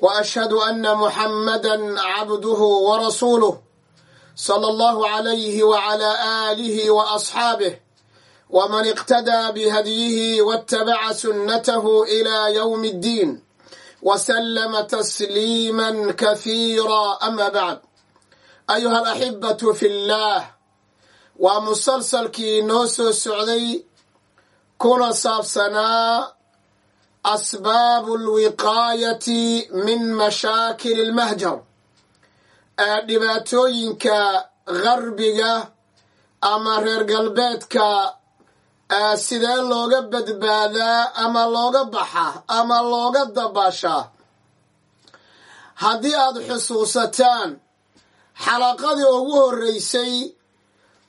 وأشهد أن محمدا عبده ورسوله صلى الله عليه وعلى آله وأصحابه ومن اقتدى بهديه واتبع سنته إلى يوم الدين وسلم تسليما كثيرا أما بعد أيها الأحبة في الله ومسلسلكii noo soo socday kuna saabsanaa asbaabu alwiqaayati min mashaakil almahjar dhibaatooyinka garbiga ama reer galbeedka sidee looga badbaadaa ama looga baxa ama looga dabaashaa haddii aad xusuusataan xalaqadii ugu horreysay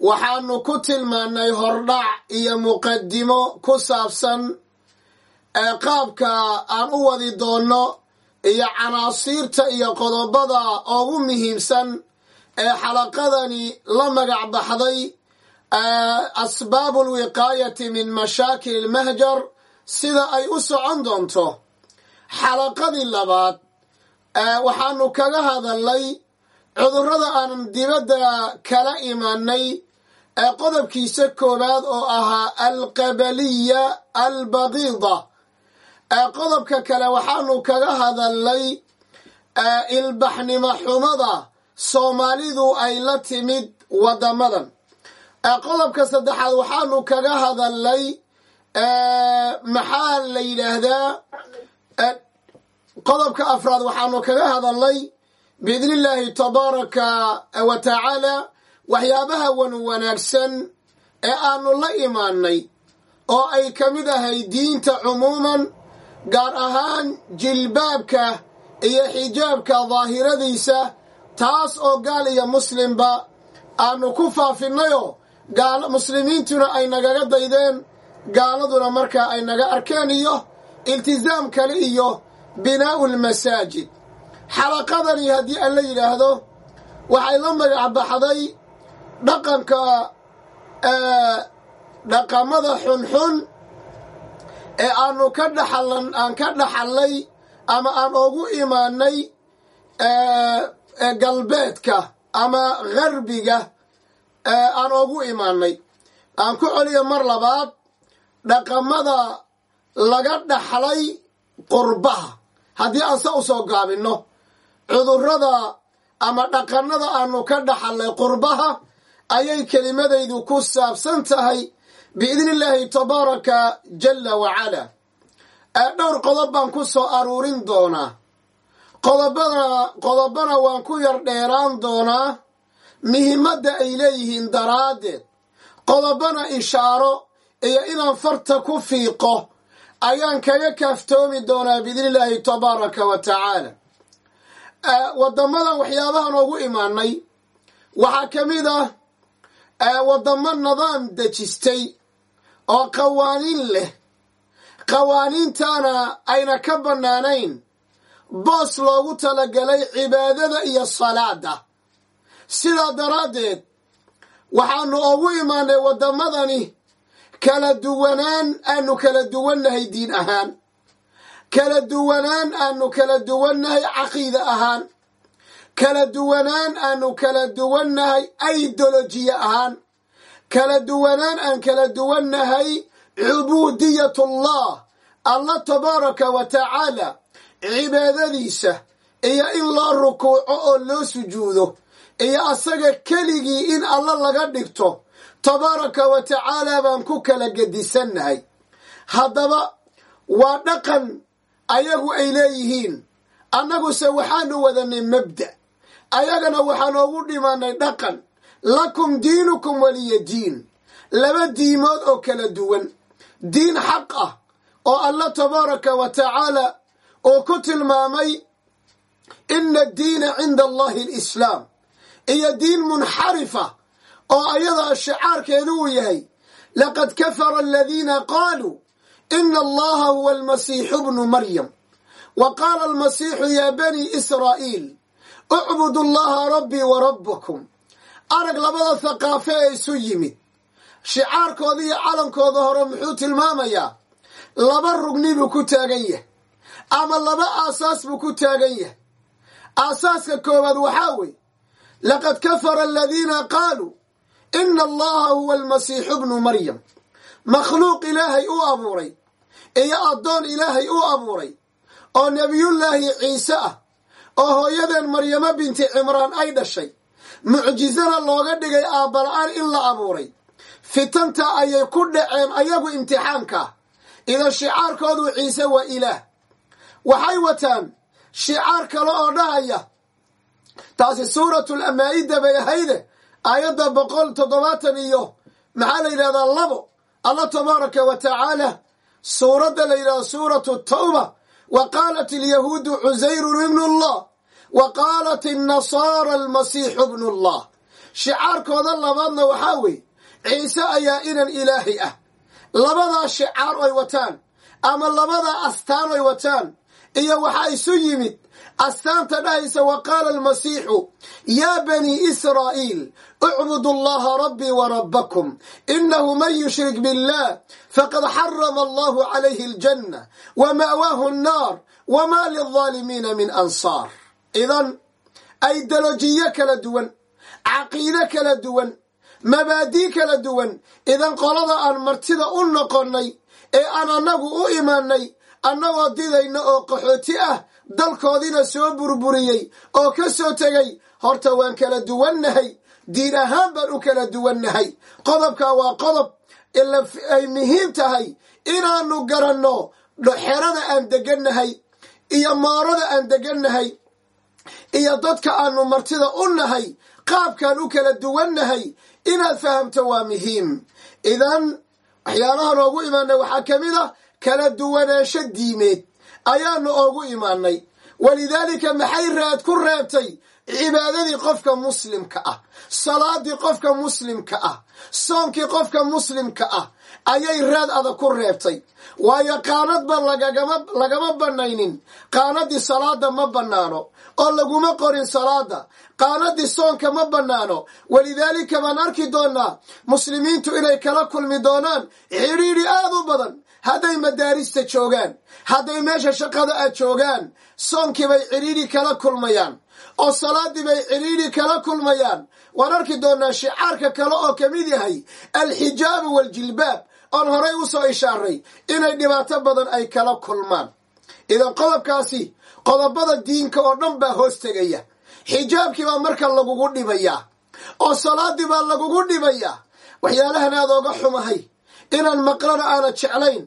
waxaanu ku tilmaannay hordhac iyo muqadimo ku saabsan qaabka aan u wadi doonno iyo canaasiirta iyo qodobada ugu muhiimsan ee xalaqadani la magac baxday asbaabu alwiqaayati min mashaakil almahjar sida ay u socon doonto. Xalaqadii labaad waxaanu kaga hadalnay cudurrada aan dibadda kala imaanay ee qodobkiisa koowaad oo ahaa alqabaliya albagiida qodobka kale waxaanu kaga hadalnay ilbaxnimo xumada soomaalidu ay la timid waddamadan. Qodobka saddexaad waxaanu kaga hadalnay maxaa la yidhaahdaa? Qodobka afraad waxaanu kaga hadalnay biidni illaahi tabaaraka wa tacaala waxyaabaha wan wanaagsan ee aanu la imaanay oo ay ka mid ahay diinta cumuuman gaar ahaan jilbaabka iyo xijaabka daahiradiisa taas oo gaal iyo muslimba aanu ku faafinayoo gaal muslimiintuna ay nagaga daydeen gaaladuna markaa ay naga arkeen iyo iltisaam kale iyo binaa'u lmasaajid xalaqadani haddii aan la yidhaahdo waxay la magac baxday dhaqanka dhaqamada xunxun ee aanu ka dhaxalan aan ka dhaxallay ama aan ugu imaanay galbeedka ama garbiga aan ugu imaanay. Aan ku celiyo mar labaad dhaqamada laga dhaxlay qurbaha. Haddii aan sa u soo gaabinno cudurrada ama dhaqannada aanu ka dhaxallay qurbaha ayay kelimadaydu ku saabsan tahay biidni illaahi tabaaraka jalla wacala dhowr qodob baan ku soo aruurin doonaa. Qodobada qodobana waan ku yar dheeraan doonaa. Muhiimadda ay leeyihiin daraaddeed. Qodobana ishaaro iyo inaan farta ku fiiqo ayaan kaga kaaftoomi doonaa biidni illaahi tabaaraka wa tacaala. Waddamadan waxyaabahan ugu imaanay waxaa ka mid ah waddamo nidaam dejistay oo qawaaniin leh. Qawaaniintana ayna ka bannaanayn. Boos loogu talagalay cibaadada iyo salaada sidaa daraaddeed waxaanu ugu imaanay waddamadani kala duwanaan aanu kala duwannahay diin ahaan. Kala duwanaan aanu kala duwannahay caqiida ahaan. Kala duwanaan aanu kala duwannahay idolojiya ahaan kala duwanaan aan kala duwannahay cubuudiyatullah allah tabaaraka wa tacaala cibaadadiisa iyo in loo rukuuco oo loo sujuudo iyo asaga keligii in alla laga dhigto tabaaraka wa tacaala baan ku kala gedisannahay. Haddaba waa dhaqan ayagu ay leeyihiin annaguse waxaanu wadanay mabda ayagana waxaan oogu dhimanay dhaqan lakum diinukum waliya diin. Laba diimood oo kala duwan. Diin xaq ah oo allah tabaaraka wa tacaala uu ku tilmaamay ina addiina cinda allahi alislaam. Iyo diin munxarifa oo ayadaa shicaarkeedu uu yahay laqad kafara aladiina qaaluu ina allaha huwa almasiixu bnu maryam. Wa qaala almasiixu yaa bani israa'iil ucbudu allaha rabbii wa rabbakum arag labada thaqaafe ee isu yimid. Shicaarkooda iyo calankooda hore muxuu tilmaamayaa laba rugni buu ku taagan yahay ama laba aasaas buu ku taagan yahay. Aasaaska koowaad waxaa weeye laqad kafara aladiina qaaluu ina allaha huwa almasiixu bnu maryam. Makhluuq ilaahay u abuuray iyo addoon ilaahay u abuuray oo nebiyullaahi ciise ah oo hooyadeen maryamo binti cimraan ay dhashay mucjizana looga dhigay aabbala-aan in la abuuray. Fitanta ayay ku dhaceen ayagu imtixaanka. Idan shicaarkoodu ciise waa ilaah. Waxay wataan shicaar kale oo dhahaya. Taasi suuratul amaa'ida bay ahayde aayadda boqol toddobaatan iyo maxaa la yidhahdaa labo allah tabaaraka wa tacaala suuradda la yidhahdo suuratu tawba wa qaalat alyahuudu cusayrun ibnu allah wa qaalat annasaara almasiixu bnu allah shicaarkooda labaadna waxaa weeye ciise ayaa inan ilaahi ah. Labadaa shicaar oy wataan ama labadaa astaan oy wataan iyo waxaa isu yimid. Astaanta dhahaysa wa qaala almasiixu yaa banii israa'iil ucbudu allaha rabbii wa rabbakum inahu man yushrik biاllah faqad xarama allahu calayhi aljanna wa ma'waahu annaar wama lilظaalimiina min ansaar idan aydolojiyo kala duwan caqiide kala duwan mabaadii kala duwan idan qolada aan martida u noqonnay ee aan annagu u imaanay annagoo didayna oo qaxooti ah dalkoodiina soo burburiyey oo ka soo tegay horta waan kala duwannahay diin ahaan baan u kala duwannahay. Qodobkaa waa qodob ay muhiim tahay inaannu garanno xerada aan degannahay iyo moorada aan degannahay iyo dadka aanu martida u nahay qaabkaan u kala duwannahay inaad fahamto waa muhiim. Idan waxyaalaha noogu imaanay waxaa ka mid ah kala duwanaansho diimeed ayaanu oogu imaanay walidaalika maxay raad ku reebtay cibaadadii qofka muslimka ah salaadii qofka muslimka ah soonkii qofka muslimka ah ayay raad adag ku reebtay waayo qaanadba lagama bannaynin qaanadii salaada ma bannaano oo laguma qorin salaada qaanadii soonka ma bannaano. Walidaalika baan arki doonaa muslimiintu inay kala kulmi doonaan. Xidhiidhi aad u badan. Hadday madaarista joogaan hadday meesha shaqada aad joogaan soonkii bay cidhiidhi kala kulmayaan. Oo salaadii bay cidhiidhi kala kulmayaan. Waan arki doonaa shicaarka kale oo ka mid yahay alxijaabu waaljilbaab oon horay u soo ishaaray inay dhibaato badan ay kala kulmaan. Idan qodobkaasi qodobada diinka oo dhan baa hoos tegaya. Xijaabkii baa marka lagugu dhibayaa oo salaadii baa lagugu dhibayaa waxyaalahan aad ooga xumahay. Inaan maqlana aana jeclayn.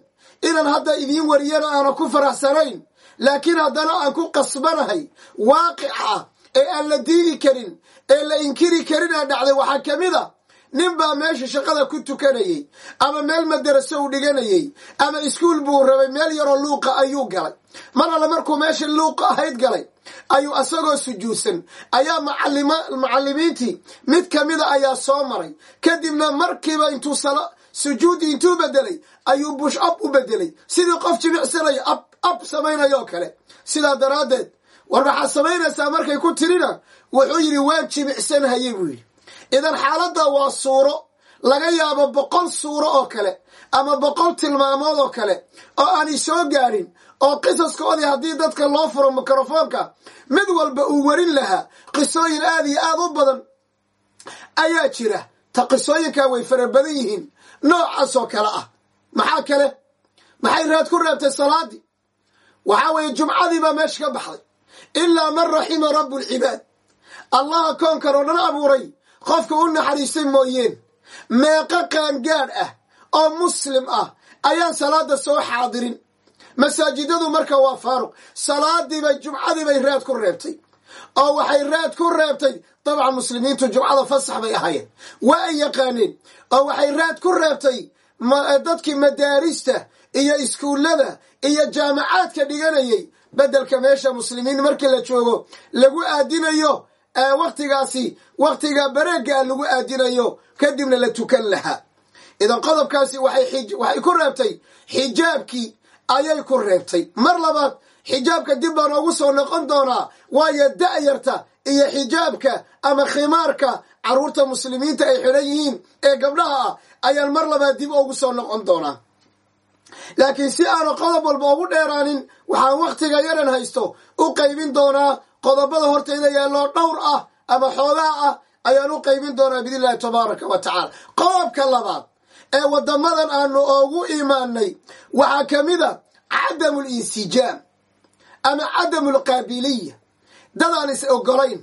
Inaan hadda idiin wariyana aana ku faraxsanayn. Laakiin haddana aan ku qasbanahay waaqica ee aan la diidi karin ee la inkiri karin ee dhacday waxaa ka mid a nin baa meesha shaqada ku tukanayey ama meel madaraso uu dhiganayey ama iskuul buu rabay meel yaroo luuqa ayuu galay. Mar alle markuu meesha luuqa ahayd galay ayuu asagoo sujuudsan ayaa macallimiintii mid ka mida ayaa soo maray. Kadibna markiiba intuu sujuudi intuu bedelay ayuu bush ab u bedelay sidii qof jimicsanaya ab ab samaynayoo kale. Sidaa daraaddeed war waxaad samaynaysaa markay ku tirina wuxuu yidhi waan jimicsanhayey buu yidhi idan xaaladda waa suuro laga yaabo boqol suuro oo kale ama boqol tilmaamood oo kale oo aanay soo gaadhin oo qisaskoodii haddii dadka loo furo mikrofoonka mid walba uu werin lahaa qisooyin aad iyo aad u badan ayaa jira. Ta qisooyinkaa way fara badan yihiin noocaas oo kale ah. Maxaa kale? Maxay raad ku reebtay salaadii? Waxaa weeye jumcadii baa meesha ka baxday. Ilaa man raxima rabu lcibaad allaha koonkan oo dhan abuuray qofka u naxariistay mooyeen meeqo qaangaadh ah oo muslim ah ayaan salaada soo xaadirin. Masaajidadu marka waa faaruq salaadiibay jumcadiibay raad ku reebtay. Oo waxay raad ku reebtay dabcan muslimiintu jumcada fasax bay ahaayeen. Waa ay yaqaaneen oo waxay raad ku reebtay dadkii madaarista iyo iskuullada iyo jaamacaadka dhiganayay. Beddelka meesha muslimiin markii la joogo lagu aadinayo wakhtigaasi wakhtiga bareega lagu aadinayo kadibna la tukan lahaa. Idan qodobkaasi waxay ku reebtay xijaabkii ayay ku reebtay. Mar labaad xijaabka dib baan oogu soo noqon doonaa waayo da'yarta iyo xijaabka ama khimaarka carruurta muslimiinta ay xidhan yihiin ee gabdhaha ah ayaan mar labaad dib oogu soo noqon doonaa. Laakiin si aanu qodob walba ugu dheeraanin waxaan wakhtiga yaran haysto u qaybin doonaa qodobada horteyda yaalloo dhowr ah ama xoogaa ah ayaan u qaybin doonaa biidn illahi tabaaraka wa tacaala. Qodobka labaad ee waddamadan aanu oogu imaanay waxaa ka mid a cadamu linsijaam ama cadamu lqaabiliya dad aan is ogolayn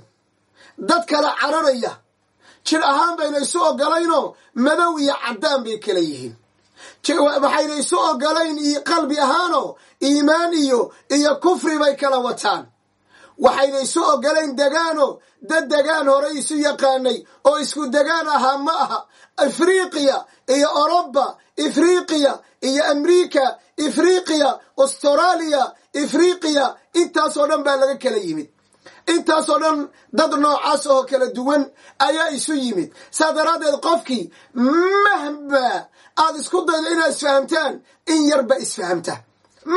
dad kala cararaya jir ahaan bayna isu ogolaynoo madow iyo caddaan bay kala yihiin. Waxayna isu ogolayn qalbi ahaanoo iimaan iyo iyo kufri bay kala wataan waxayna isu ogolayn degaano dad degaan hore isu yaqaanay oo isku degaan ahaa ma aha. Afriqiya iyo oroba ifriqiya iyo amriika ifriqiya austraaliya ifriqiya intaasoo dhan baa laga kala yimid. Intaasoo dhan dad noocaas oo kala duwan ayaa isu yimid. Saa daraaddeed qofkii mahma aad isku daydo inaad isfahamtaan in yarba isfahamta.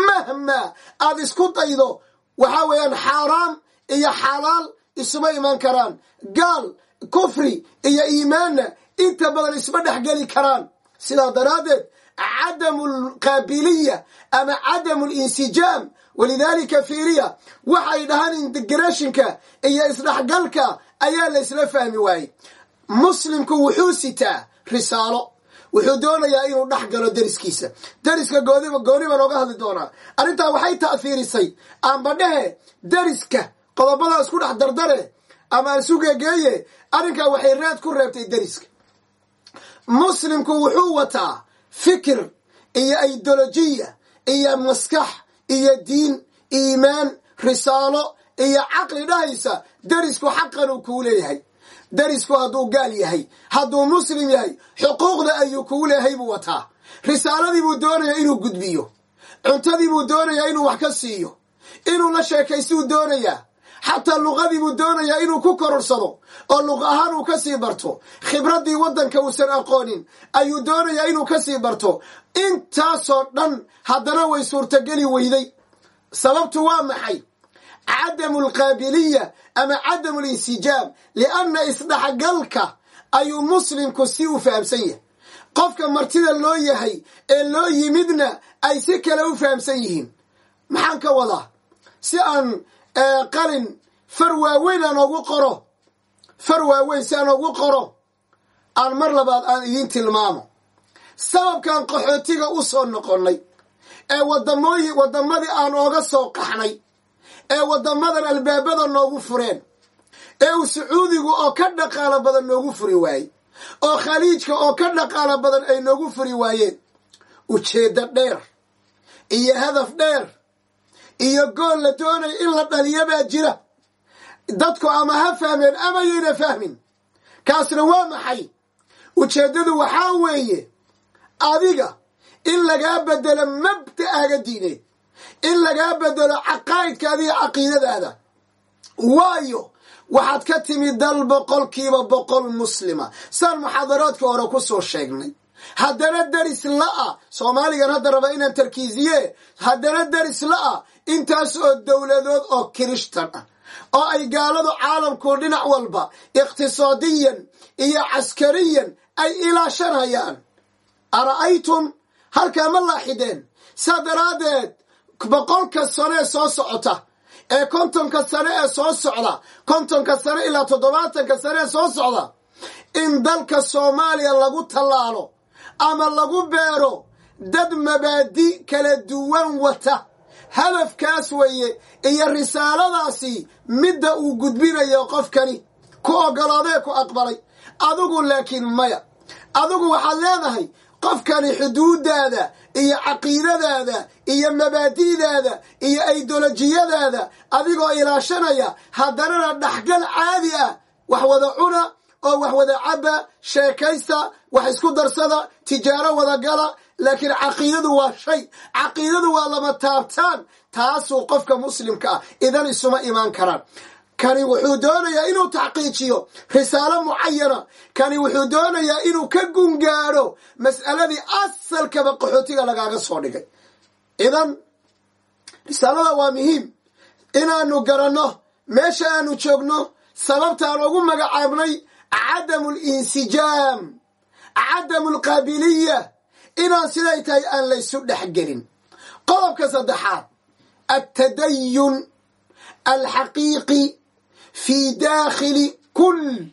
Mahma aad isku daydo waxaa weeyaan xaaraam iyo xalaal isuma imaan karaan. Gaal kufri iyo iimaanna inta badan isma dhexgeli karaan. Sidaa daraaddeed cadamu lqaabiliya ama cadamu linsijaam walidaalika fiiriya waxay dhahaan integrationka iyo isdhexgalka ayaa la isla fahmi waayey. Muslimku wuxuu sitaa risaalo wuxuu doonayaa inuu dhex galo deriskiisa. Deriska gooniba gooni baan ooga hadli doonaa. Arrintaa waxay ta'fiirisay amba dhehe deriska qodobadaa isku dhex dardare ama isu gegeeye arrinkaa waxay raad ku reebtay deriska. Muslimku wuxuu wataa fikir iyo idolojiya iyo maskax iyo diin iimaan risaalo iyo caqli dhahaysa derisku xaqan uu kuu leeyahay derisku hadduu gaal yahay hadduu muslim yahay xuquuqda ayuu kuu leeyahay buu wataa. Risaaladii buu doonayaa inuu gudbiyo. Cuntadii buu doonayaa inuu wax ka siiyo. Inuu la sheekaystuu doonayaa. Xataa luqadii buu doonayaa inuu ku kororsado oo luq ahaan uu ka sii barto. Khibraddii waddanka uusan aqoonin ayuu doonayaa inuu ka sii barto. Intaasoo dhan haddana way suurtogeli weyday. Sababtu waa maxay cadamu alqaabiliya ama cadamu linsijaam lianna isdhexgalka ayuu muslimku si u fahamsan yahay qofka martida loo yahay ee loo yimidna ay si kale u fahamsan yihiin maxaan ka wadaa si aan qalin far waaweyn aan ogu qoro far waaweyn si aan ogu qoro aan mar labaad aan idiin tilmaamo sababkan qaxootiga u soo noqonnay ee wadamooyi waddamadii aan ooga soo qaxnay ee waddamadan albaabada noogu fureen ee uu sacuudigu oo ka dhaqaalo badan noogu furi waayey oo khaliijka oo ka dhaqaalo badan ay noogu furi waayeen ujeeddo dheer iyo hadaf dheer iyo gool la doonaya in la dhaliya baa jira. Dadku ama ha fahmeen ama yayna fahmin kaasna waa maxay? Ujeeddadu waxaa weeye adiga in lagaa bedelo mabda'aaga diineed in lagaa bedelo caqaa'idkaada iyo caqiidadaada waayo waxaad ka timid dal boqolkiiba boqol muslima. Saan muxaadaraadka hore ku soo sheegnay. Haddana deris la'a soomaaligan hadda raba inaan tarkiisiye. Haddana deris la'a intaas oo dowladood oo kirishtan ah. Oo ay gaaladu caalamku dhinac walba iqtisaadiyan iyo caskariyan ay ilaashanayaan. Ara'aytum halkaa ma laaxideen. Saa daraaddeed boqolka sano ee soo socota ee kontonka sano ee soo socda kontonka sano ilaa toddobaatanka sano ee soo socda in dalka soomaaliya lagu tallaalo ama lagu beero dad mabaadi kala duwan wata. Hadafkaas weeye iyo risaaladaasi midda uu gudbinayo qofkani ku oggolaadee ku aqbalay. Adigu laakiin maya adigu waxaad leedahay qofkani xuduudaada iyo caqiidadaada iyo mabaadi'daada iyo aidolojiyadaada adigoo ilaashanaya haddanana dhaxgal caadi ah wax wada cuna oo wax wada cabba sheekaysta wax isku darsada tijaaro wada gala laakiin caqiidadu waa shay. Caqiidadu waa lama taabtaan taasuu qofka muslimka ah idan isuma imaan karaan kani wuxuu doonayaa inuu taxqiijiyo risaalo mucayana kani wuxuu doonayaa inuu ka gungaadho mas'aladii asalkaba qaxootiga lagaaga soo dhigay. Idan risaalada waa muhiim. Inaanu garanno meesha aanu joogno sababtaan ugu magacaabnay cadamu linsijaam cadamu alqaabiliya inaan siday tahay aan laysu dhex gelin. Qodobka saddexaad altadayun alxaqiiqi kul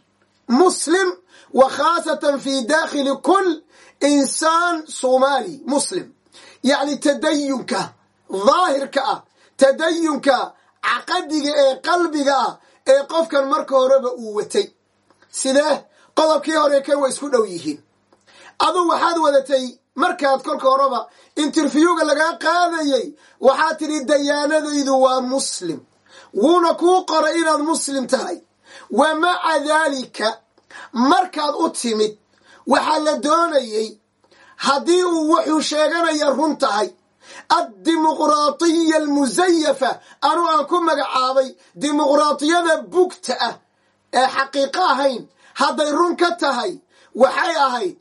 muslim wa khaasatan fi dakhili kul insaan somaali muslim yacni tadayunka daahirka ah tadayunka caqadiga ee qalbiga ah ee qofkan marka horeba uu watay sidee qodobkii hore kan way isku dhow yihiin adu waxaad wadatay markaad kolka horeba interviewga lagaa qaadayay waxaad tidhi dayaanadaydu waa muslim wuuna kuu qoray inaad muslim tahay. Wa maca daalika markaad u timid waxaa la doonayey haddii uu wuxuu sheeganaya run tahay addimuqraatiya almusayafa anuu aan ku magacaabay dimuqraatiyada bugta ah ee xaqiiqo ahayn hadday run ka tahay waxay ahayd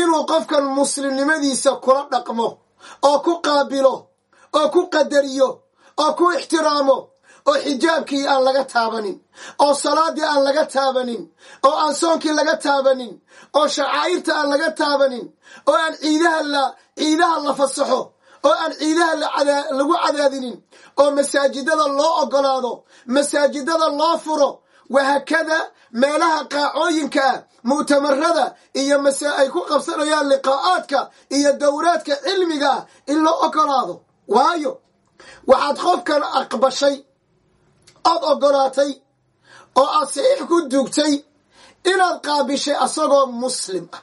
inuu qofkan muslimnimadiisa kula dhaqmo oo ku qaabilo oo ku qadariyo oo ku ixtiraamo oo xijaabkii aan laga taabanin oo salaadii aan laga taabanin oo aan soonkii laga taabanin oo shacaa'irta aan laga taabanin oo aan ciidaha la ciidaha la fasaxo oo aan ciidaha lagu cadaadinin oo masaajidada loo ogolaado masaajidada loo furo wahaakada meelaha qaacooyinka ah mu'tamarada iyo mase ay ku qabsanayaan liqaa'aadka iyo dowraadka cilmiga ah in loo ogolaado waayo waxaad qofkan aqbashay ood ogolaatay oo aad saxiix ku dugtay inaad qaabishay asagoo muslim ah.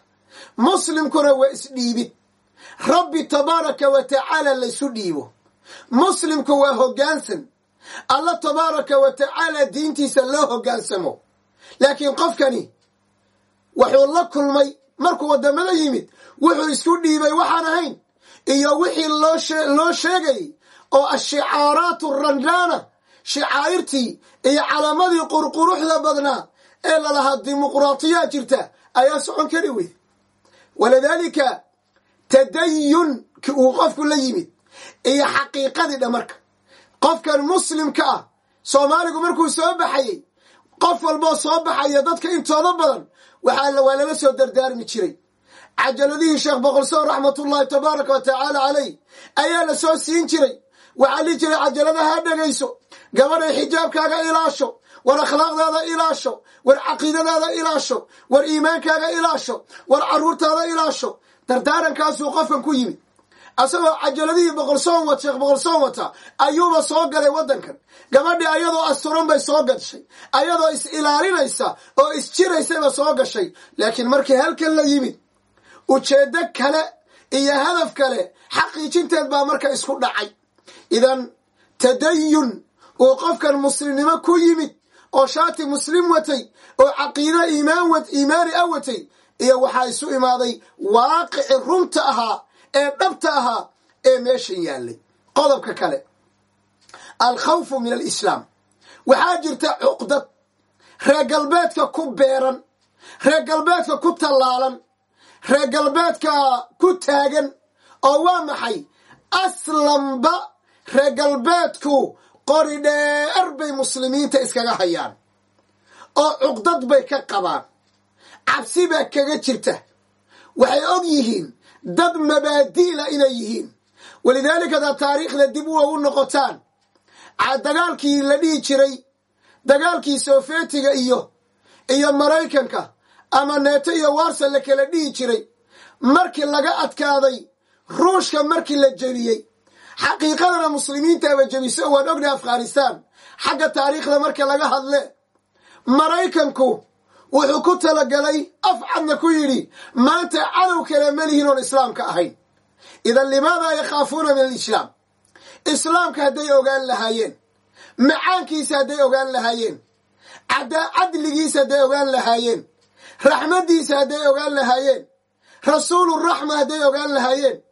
Muslimkuna waa isdhiibid rabbi tabaaraka wa tacaala laysu dhiibo. Muslimku waa hoggaansan alla tabaaraka wa tacaala diintiisa loo hoggaansamo laakiin qofkani wuxuu la kulmay markuu waddamada yimid wuxuu isku dhiibay waxaan ahayn iyo wixii loo sheegayay oo ashicaaraatu randaana shicaa'irtii iyo calaamadii qurquruxda badnaa ee lalahaa dimuqraatiyaa jirta ayaa socon kari weyda walidaalika tadayunki uu qofku la yimid iyo xaqiiqadii dha marka qofkan muslimka ah soomaaligu markuu soo baxayey qof walboo soo baxaya dadka intooda badan waxaa waa lala soo dardaarmi jiray. Cajaladihii sheekh boqolsoon raxmatullaahi tabaaraka wa tacaala caleyh ayaa la soo siin jiray. Waxaa lii jiray cajalada ha dhegayso gabadhay xijaabkaaga ilaasho war akhlaaqdaada ilaasho war caqiidadaada ilaasho war iimaankaaga ilaasho war carruurtaada ilaasho. Dardaarankaasuu qofkan ku yimid. Asagoo cajaladihii boqolsoon wat sheekh boqolsoon wata ayuuba soo galay waddankan. Gabadhii ayadoo asturan bay soo gashay ayadoo is ilaalinaysa oo isjiraysayba soo gashay. Laakiin markii halkan la yimid ujeeddo kale iyo hadaf kale xaqiijinteed baa marka isku dhacay. Idan tadayun uu qofkan muslimnimo ku yimid oo shaati muslim watay oo caqiido iimaan iimaani a watay iyo waxaa isu imaaday waaqici runta ahaa ee dhabta ahaa ee meeshan yaallay qodobka kale alkhawfu min alislaam. Waxaa jirta cuqdad reer galbeedka ku beeran reer galbeedka ku tallaalan reer galbeedka ku taagan oo waa maxay? Aslanba reer galbeedku qori dheer bay muslimiinta iskaga hayaan. Oo cuqdad bay ka qabaan. Cabsi baa kaga jirta. Waxay og yihiin dad mabaadi'la inay yihiin. Walidaalika hadaad taariikhda dib u ugu noqotaan. Dagaalkii la dhihi jiray dagaalkii soofeetiga iyo iyo maraykanka ama neeto iyo warsa la kala dhihi jiray. Markii laga adkaaday ruushka markii la jebiyey xaqiiqadana muslimiintaaba jebiso waan ognahay afghanistan. Xagga taariikhda marka laga hadle maraykanku wuxuu ku talagalay afcadna ku yidhi maanta cadow kale malihiin oon islaamka ahayn. Idan limaadaa yakhaafuuna min alislaam. Islaamka hadday ogaan lahaayeen macaankiisa hadday ogaan lahaayeen cadligiisa hadday ogaan lahaayeen raxmaddiisa hadday ogaan lahaayeen rasuuluraxma hadday ogaan lahaayeen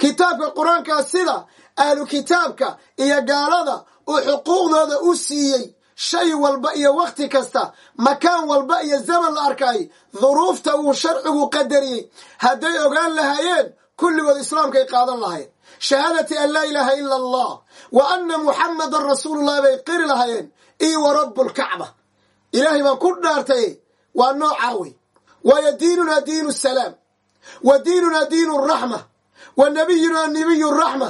kitaabka qur'aankaa sida ahlu kitaabka iyo gaalada uu xuquuqdooda u siiyey shay walba iyo wakhti kasta makaan walba iyo zaman la arkay duruufta uu sharcigu qadariyey hadday ogaan lahaayeen kulligood islaamkay qaadan lahayen shahaadati an laa ilaaha ila allah wa anna muxamadan rasuulullah bay qiri lahaayeen io wa rabbulkacba ilaahay baan ku dhaartay waa noocaa wey waayo diinunaa diinu salaam wa diinunaa diinu raxma wa nabiyunaa nabiyu raxma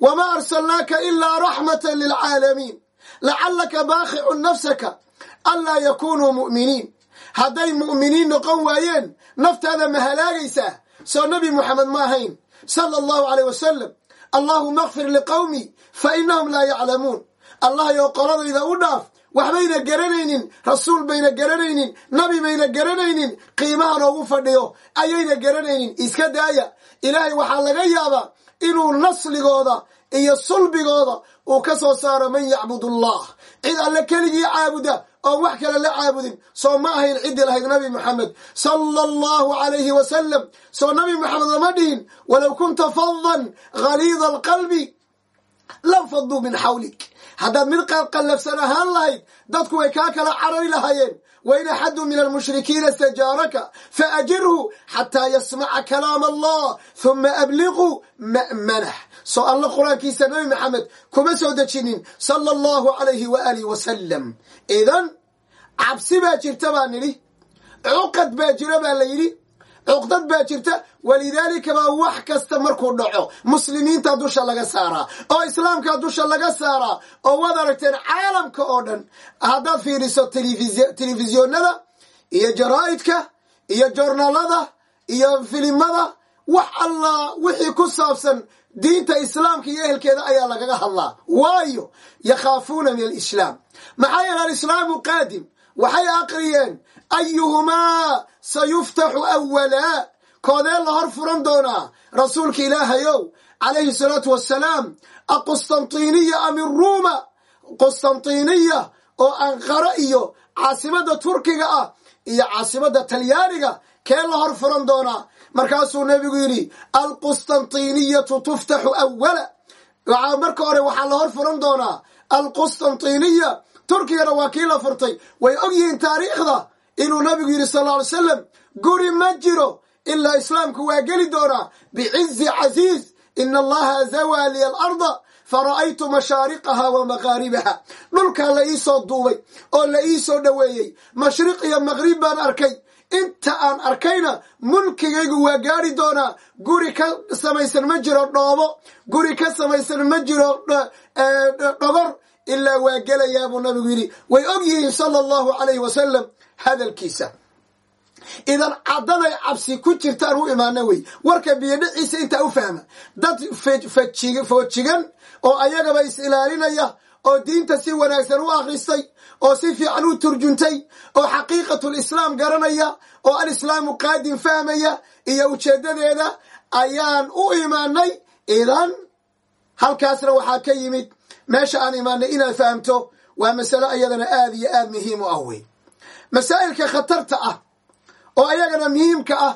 wamaa arsalnaaka ilaa raxmatan lilcaalamiin lacallaka baakhicu nafsaka anlaa yakunuu mu'miniin hadday mu'miniin noqon waayeen naftaada ma halaagaysaa soo nebi moxamed ma ahayn. Sala allahu caleyh wasalam allaahuma akfir liqowmi fa innahum laa yaclamuun allah yow qoladayda u dhaaf waxbayna garanaynin rasuul bayna garanaynin nabi bayna garanaynin qiimaha noogu fadhiyo ayayna garanaynin iska daaya ilaahay waxaa laga yaabaa inuu nasligooda iyo sulbigooda uu ka soo saaro man yacbud allah cid alle keligii caabuda oon wax kale la caabudin soo ma ahayn ciddii lahayd nabi moxamed sala allahu calayhi wasalam soo nabi moxamed lama dhihin walow kunta fadan haliida alqalbi lam faduu min xawlik haddaad mid qallafsan ahaan lahayd dadku way kaa kala carari lahaayeen wain axadu min almushrikiina istajaaraka faajirhu xataa yasmaca kalaam allah huma abliquu ma'manah soo alla qur'aankiisa nabi maxamed kuma soo dejinin sala allahu calayhi waaalih wasalam idan cabsi baa jirta baa nidhi cuqad baa jira baa la yidhi cuqdad baa jirta walidaalika baa wax kasta markuu dhaco. Muslimiinta dusha laga saaraa oo islaamka dusha laga saaraa oo waad aragteen caalamka oo dhan. Haddaad fiiriso telefisyoonada iyo jaraa'idka iyo joornaalada iyo filimada wax allah wixii ku saabsan diinta islaamka iyo ehelkeeda ayaa lagaga hadlaa. Waayo yakhaafuuna min alislaam. Maxaa yeele alislaamu qaadim waxay aqriyeen ayuhumaa sayuftaxu awalaa koodee la hor furan doonaa rasuulka ilaahayow calayhi salaatu wassalaam aqustantiniya am iruuma qustantiniya oo anqara iyo caasimada turkiga ah iyo caasimada talyaaniga kee la hor furan doonaa? Markaasuu nebigu yidhi alqustantiniyatu tuftaxu awala marka hore waxaa la hor furan doonaa alqustantiniya turkigana waa kii la furtay. Way og yihiin taariikhda inuu nabigu yidhi sal ly slam guri ma jiro ilaa islaamku waa geli doonaa. Bicizi casiiz ina allaha zawaa liya alarda fara'aytu mashaariqaha wa maqaaribaha dhulkaa la iisoo duubay oo la iisoo dhoweeyey mashriq iyo maqrib baan arkay. Inta aan arkayna mulkigaygu waa gaari doonaa. Guri ka samaysan ma jiro dhoobo. Guri ka samaysan ma jiro dhogor ilaa waa gelayaa buu nabigu yidhi. Way og yihiin sala allahu calayhi wasalam hadalkiisa. Idan caddaday cabsi ku jirtaan u imaana wey. Warka biyodhiciisa intaa u fahma. Dad foojigan oo ayagaba is ilaalinaya oo diinta si wanaagsan u akhristay oo si fiican u turjuntay oo xaqiiqatulislaam garanaya oo alislaamu qaadim fahmaya iyo ujeeddadeeda ayaan u imaanay. Idan halkaasna waxaa ka yimid meesha aan imaanay inaad fahamto waa masalo ayadana aada iyo aada muhiim u ah wey. Masaa'ilka khatarta ah oo ayagana muhiimka ah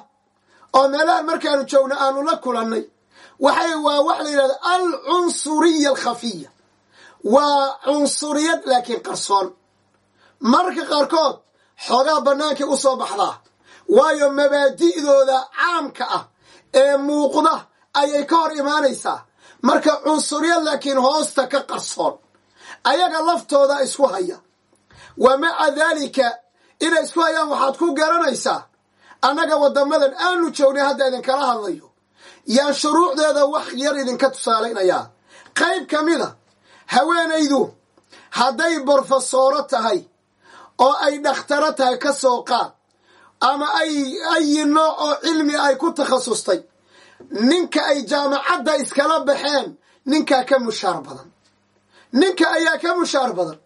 oo meelahan markaanu joogno aanu la kulannay waxay waa waxa la yidhahda alcunsuriya alkhafiya waa cunsuriyad laakiin qarsoon. Mararka qaarkood xoogaa bannaankay u soo baxdaa waayo mabaadi'dooda caamka ah ee muuqda ayay ka hor imaanaysaa marka cunsuriyad laakiin hoosta ka qarsoon ayaga laftooda isku haya. Wa maca daalika inay isku hayaan waxaad ku garanaysaa annaga waddamadan aanu joognay hadda idinkala hadlayo. Yaan shuruucdeeda wax yar idinka tusaalaynayaa. Qayb ka mida haweenaydu hadday brofesoro tahay oo ay dhakhtaro tahay ka soo qaad ama ay ayi nooc oo cilmi ay ku takhasustay ninka ay jaamacadda iskala baxeen ninkaa ka mushaar badan. Ninka ayaa ka mushaar badan.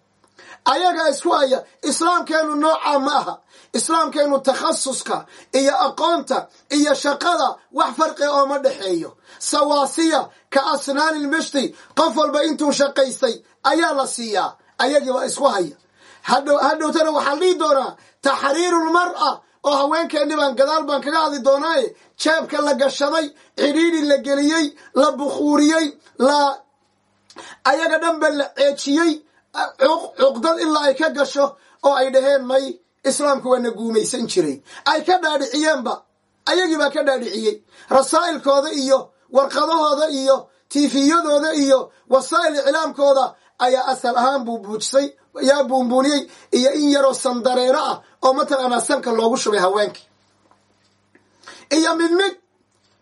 Ayagaa isku haya islaamkeennu noocaa ma aha. Islaamkeennu takhasuska iyo aqoonta iyo shaqada wax farqiga ooma dhexeeyo sawaasiya ka asnaani lmishti qof walba intuu shaqaystay ayaa la siiyaa. Ayagiiba isku haya. Hadhowtana waxaa dhihi doonaa taxriirulmar'a oo haweenkeennii baan gadaal baan kaga hadli doonaaye jeebka la gashaday cidhiidhi la geliyey la bukhuuriyey la ayaga dhanba la ceejiyey cuqdad ilaa ay ka gasho oo ay dhaheen may islaamku waana guumaysan jiray. Ay ka dhaadhiciyeenba ayagii baa ka dhaadhiciyey. Rasaa'ilkooda iyo warqadahooda iyo tiifiyadooda iyo wasaa'il iclaamkooda ayaa asal ahaan buubuujisay yaa buunbuuniyey iyo in yaroo sandareero ah oo mataqaanaa sanka loogu shubay haweenkii. Iyo mid mid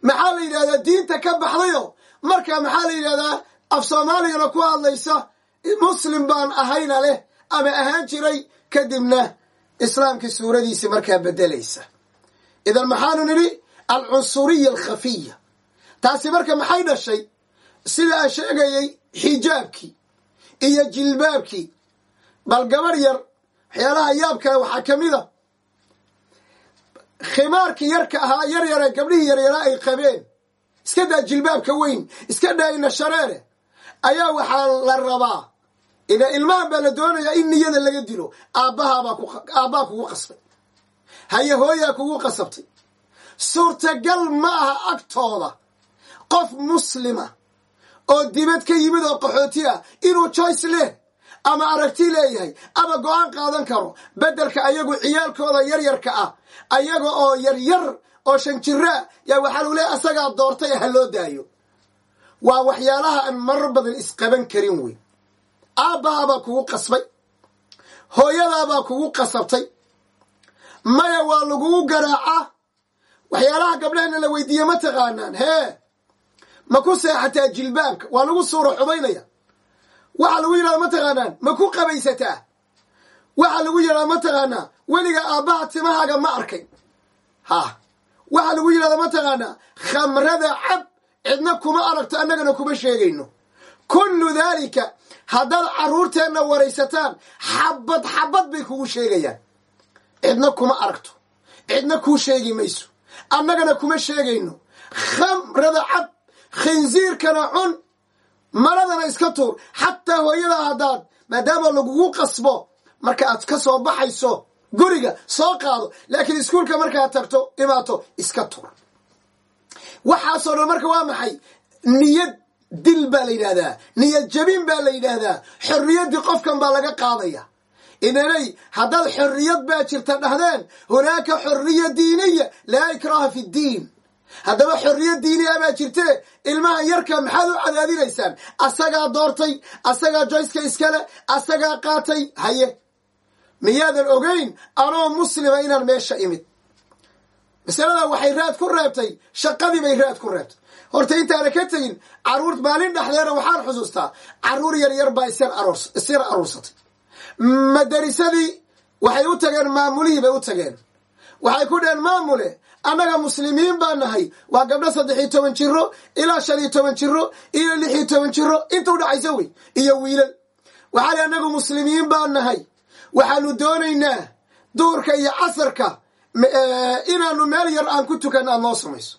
maxaa la yidhahdaa diinta ka baxdayo marka maxaa la yidhahdaa af soomaaligana ku hadlaysa muslim baan ahayna leh ama ahaan jiray kadibna islaamkii suuradiisii markaa bedelaysa idan maxaanu nidhi alcunsuriya alkhafiya taasi marka maxay dhashay? Sida aan sheegayay xijaabkii iyo jilbaabkii. Bal gabarh yar waxyaalaha yaabkaa waxaa ka mid a khimaarkii yarka ahaa yar yare gabdhihii yaryaraa ay qabeen. Iska daa jilbaabka weyn iska daa ina shareere. Ayaa waxaa la rabaa. Ina ilmahan baa la doonayaa in niyada laga dilo. Aabbahaa kugu qasbay. Haye hooyaa kugu qasabtay. Suurtagal ma aha agtooda. Qof muslima oo dibad ka yimid oo qaxooti ah inuu joyce leh ama aragti leeyahay ama go'aan qaadan karo beddelka ayagu ciyaalkooda yaryarka ah ayaga oo yaryar oo shan jiraa yaa waxaa lagu leeyahy asagaa doortay ha loo daayo. Waa waxyaalaha aan marar badan isqaban karin wey aabbahaabaa kugu qasbay. Hooyadaabaa kugu qasabtay. Maya waa lagugu garaacaa. Waxyaalaha gabdhahana la weydiiye ma taqaanaan. Hee ma ku seexataa jilbaabka waa lagu suuro xumaynaya waxaa lagu yidhahda ma taqaanaan. Ma ku qabaysataa? Waxaa lagu yidhahda ma taqaanaa? Weliga aabbaha timahaaga ma arkay ha. Waxaa lagu yidhahda ma taqaanaa? Khamrada cab cidna kuma aragto annagana kuma sheegayno. Kullu daalika haddaad carruurteenna waraysataan xabad xabad bay kugu sheegayaan. Cidna kuma aragto. Cidna kuu sheegi mayso. Annagana kuma sheegayno. Khamrada cab khinsiirkana cun maradana iska tuur xataa hooyada haddaad maadaama lagugu qasbo marka aad ka soo baxayso guriga soo qaado laakiin iskuulka markaad tagto dhibaato iska tuur. Waxaasoo dhan marka waa maxay? Niyad dil baa la yidhahdaa niyad jabin baa la yidhaahdaa xorriyaddii qofkan baa laga qaadaya. Inanay haddaad xorriyad baa jirta dhahdeen hunaaka xorriya diiniya laa ikraha fi ddiin haddaba xorriyad diiniya baa jirtee ilmaha yarka maxaad u cadaadinaysaan? Asagaa doortay asagaa joyska iskale asagaa qaatay? Haye. Miyaadan ogeyn anoo muslima inaan meesha imid. Masaladaa waxay raad ku reebtay shaqadii bay raad ku reebtay. Horta intaana ka tegin carruur maalin dhexdeena waxaan xusuustaa carruur yar yar baa isir aruursatay. Madarisadii waxay u tageen maamulihii bay u tageen. Waxay ku dheheen maamule annaga muslimiin baa nahay. Waa gabdho saddex iyo toban jiro ilaa shan iyo toban jiro iyo lix iyo toban jiro inta u dhexaysa wey iyo wiilal. Waxaa li annagu muslimiin baa nahay. Waxaanu doonaynaa duurka iyo casarka inaanu meel yar aan ku tukan aad noo samayso.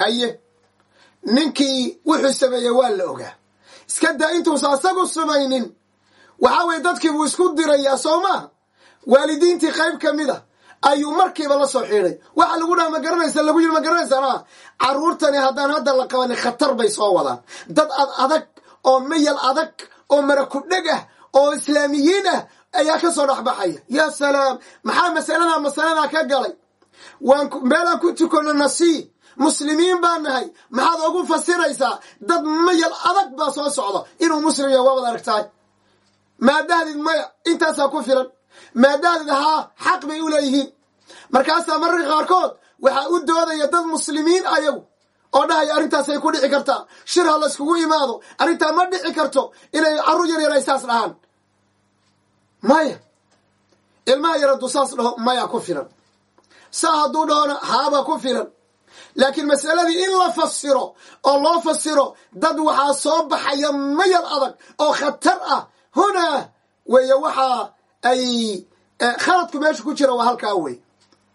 Haye ninkii wuxuu sameeyey waa la ogaa. Iska daa intuusa asagu sumaynin waxaa weye dadkii buu isku dirayaa soo maaha waalidiintii qayb ka mid a ayuu markiiba la soo xiiday waxa lagu dhaha ma garanaysa? Lagu yiri ma garanaysaana carruurtani haddaan hadda la qabanin khatar bay soo wadaan. Dad ad adag oo mayal adag oo marakudheg ah oo islaamiyiin ah ayaa ka soo dhexbaxaya. Yaa salaam maxaa masalada masaladaa ka galay. Waan meelaan ku tukanno nasii muslimiin baa nahay. Maxaad ogu fasiraysaa dad mayal adag baa soo socda. Inuu muslim yahay waa wad aragtahay. Maadahdid maya intaasaa ku filan maadahdid haa xaq bay u leeyihiin. Markaasaa mararka qaarkood waxaa u doodaya dad muslimiin ayagu oo dhahaya arrintaasay ku dhici kartaa shir ha layskugu imaado arrintaa ma dhici karto inay carruur yar saas dhahaan. Maya ilmaha yar hadduu saas dhaho maya ku filan. Saa hadduu dhahona haaba ku filan. Laakiin masaladii in la fasiro oo loo fasiro dad waxaa soo baxaya mayal adag oo khatar ah. Hunaa weeye waxaa ay khaladku meesha ku jira waa halkaa wey.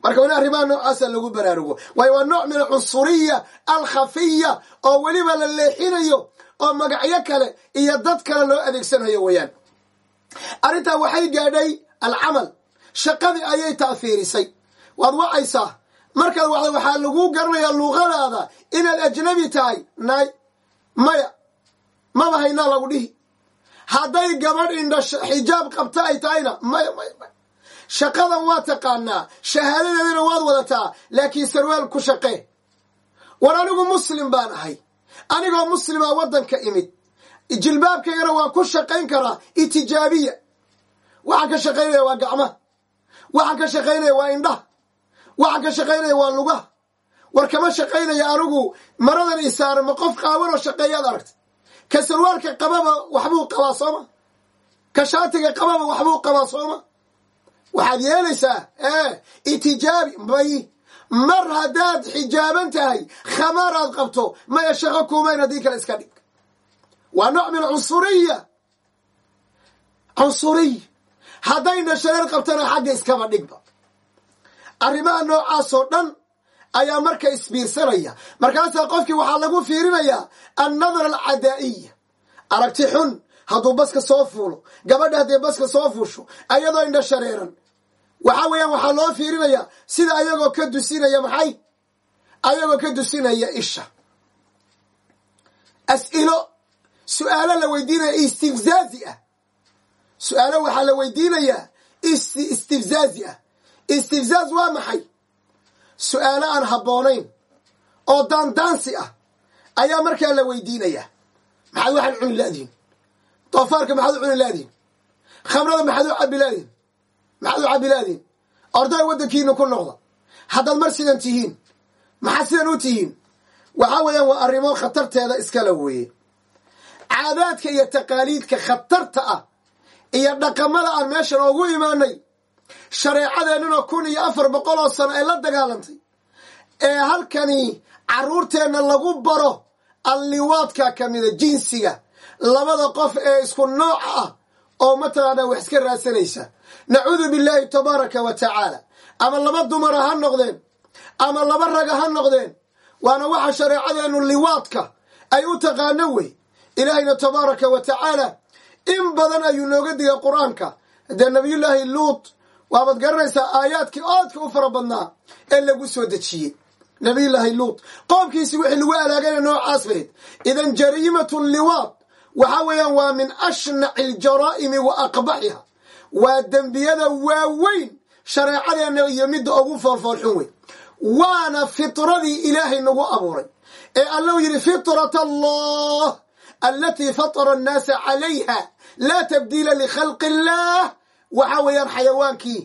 Marka weli arrimaha noocaasa lagu baraarugo. Waayo waa nooc min alcunsuriya alkhafiya oo weliba la leexinayo oo magacyo kale iyo dad kale loo adeegsanayo weeyaan. Arrintaa waxay gaadhay alcamal. Shaqadii ayay ta'fiirisay. Waad wacaysaa. Markaad wacda waxaa lagu garanayaa luuqadaada inaad ajnabi tahay. Nay maya. Maba haynaa lagu dhihi hadday gabadh indha xijaab qabta ay tahayna maya maya maya shaqadan waa taqaanaa shahaadadeedana waad wadataa laakiin sarwaal ku shaqee war anigu muslim baan ahay. Anigoo muslima waddanka imid. Jilbaabkaygana waan ku shaqayn karaa itijaabiya. Waxaan ka shaqaynaya waa gacmaha waxaan ka shaqaynaya waa indhaha waxaan ka shaqaynaya waa lugaha. War kama shaqaynaya anigu maradan isaara ma qof qaawanoo shaqeeyaad aragta ka sarwaalka qababa waxbuu qabaa sooma. Ka shaatiga qababa waxbuu qabaa sooma. Waxaad yeelaysaa ee itijaabi may mar haddaad xijaaban tahay khamaraad qabto maya shaqo kuumayn haddii kale iska dhig. Waa nooc min cunsuriya. Cunsuriya haddayna shareer qabtana xagga iskaba dhigba. Arrimaha noocaasoo dhan ayaa marka isbiirsanaya. Markaasaa qofkii waxaa lagu fiirinayaa annadar alcadaa'iya aragti xun hadduu baska soo fuulo gabadha hadday baska soo fuusho ayadoo indha shareeran. Waxa weeyaan waxaa loo fiirinayaa sida ayagoo ka dusinaya maxay? Ayagoo ka dusinaya isha. As'ilo su'aalo la weydiinaya istifzaazi ah. Su'aalo waxaa la weydiinayaa istifzaazi ah. Istifzaaz waa maxay su'aalo aan habboonayn oo daandaansi ah ayaa markaa la weydiinayaa maxaad waxaan cuni laadihin doofaarka maxaad u cuni laadihin khamrada maxaad u cabi laadihin maxaad u cabi laadihin ordaya waddankiina ku noqda. Haddaad mar sidan tihiin maxaad sidan u tihiin? Waxaa weeyaan waa arrimo khatarteeda iskala weeye. Caadaadka iyo taqaaliidka khatarta ah iyo dhaqamada aan meeshan oogu imaanay shareecadeennana kun iyo afar boqol oo sano ay la dagaalantay. Ee halkani carruurteenna lagu baro alliwaadka ka mida jinsiga. Labada qof ee isku nooca ah oo mataqaanaa wax iska raadsanaysa nacuudu billaahi tabaaraka wa tacaala. Ama laba dumara ha noqdeen. Ama laba raga ha noqdeen. Waana waxa shareecadeennu liwaadka ay u taqaano wey. Ilaahayna tabaaraka wa tacaala. In badan ayuu nooga digay qur'aanka. Dee nabiyullaahi luut waabaad garanaysaa aayaadkii oodka u fara badnaa ee lagu soo dejiyey. Nabiyullaahi luut qoomkiisi wixii lagu alaagana noocaas bayd. Idan jariimatu liwaad waxa weeyaan waa min ashnaci aljaraa'imi wa aqbaxiha waa dembiyada waaweyn shareecadeenna iyo midda ugu foolfoolxun wey waana fitradii ilaahay nagu abuuray. Ee allahu yidhi fitrat allah alatii fatara annaasa calayha laa tabdiila likhalqi illaah waxa weeyaan xayawaankii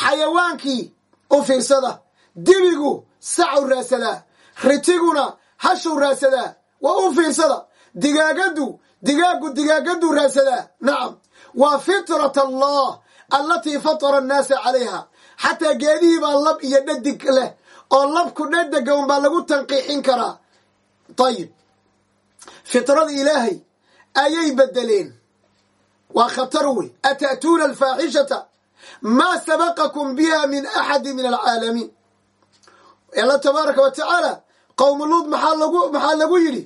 xayawaankii u fiirsada dibigu sacu raadsadaa ritiguna hashuu raadsadaa waa u fiirsada digaagaddu digaagu digaagaduu raadsadaa nacam waa fitrat allah allatii fatara annaasa calayha xataa geedihii baa lab iyo dhadig leh oo labku dhadega un baa lagu tanqiixin karaa. Ayib fitrada ilaahay ayay bedeleen waa khatar wey ata'tuuna alfaaxishata maa sabaqakum biha min axadi min alcaalamiin. Alla tabaaraka wa tacaala qowmu luud maxaa lagu maxaa lagu yidhi?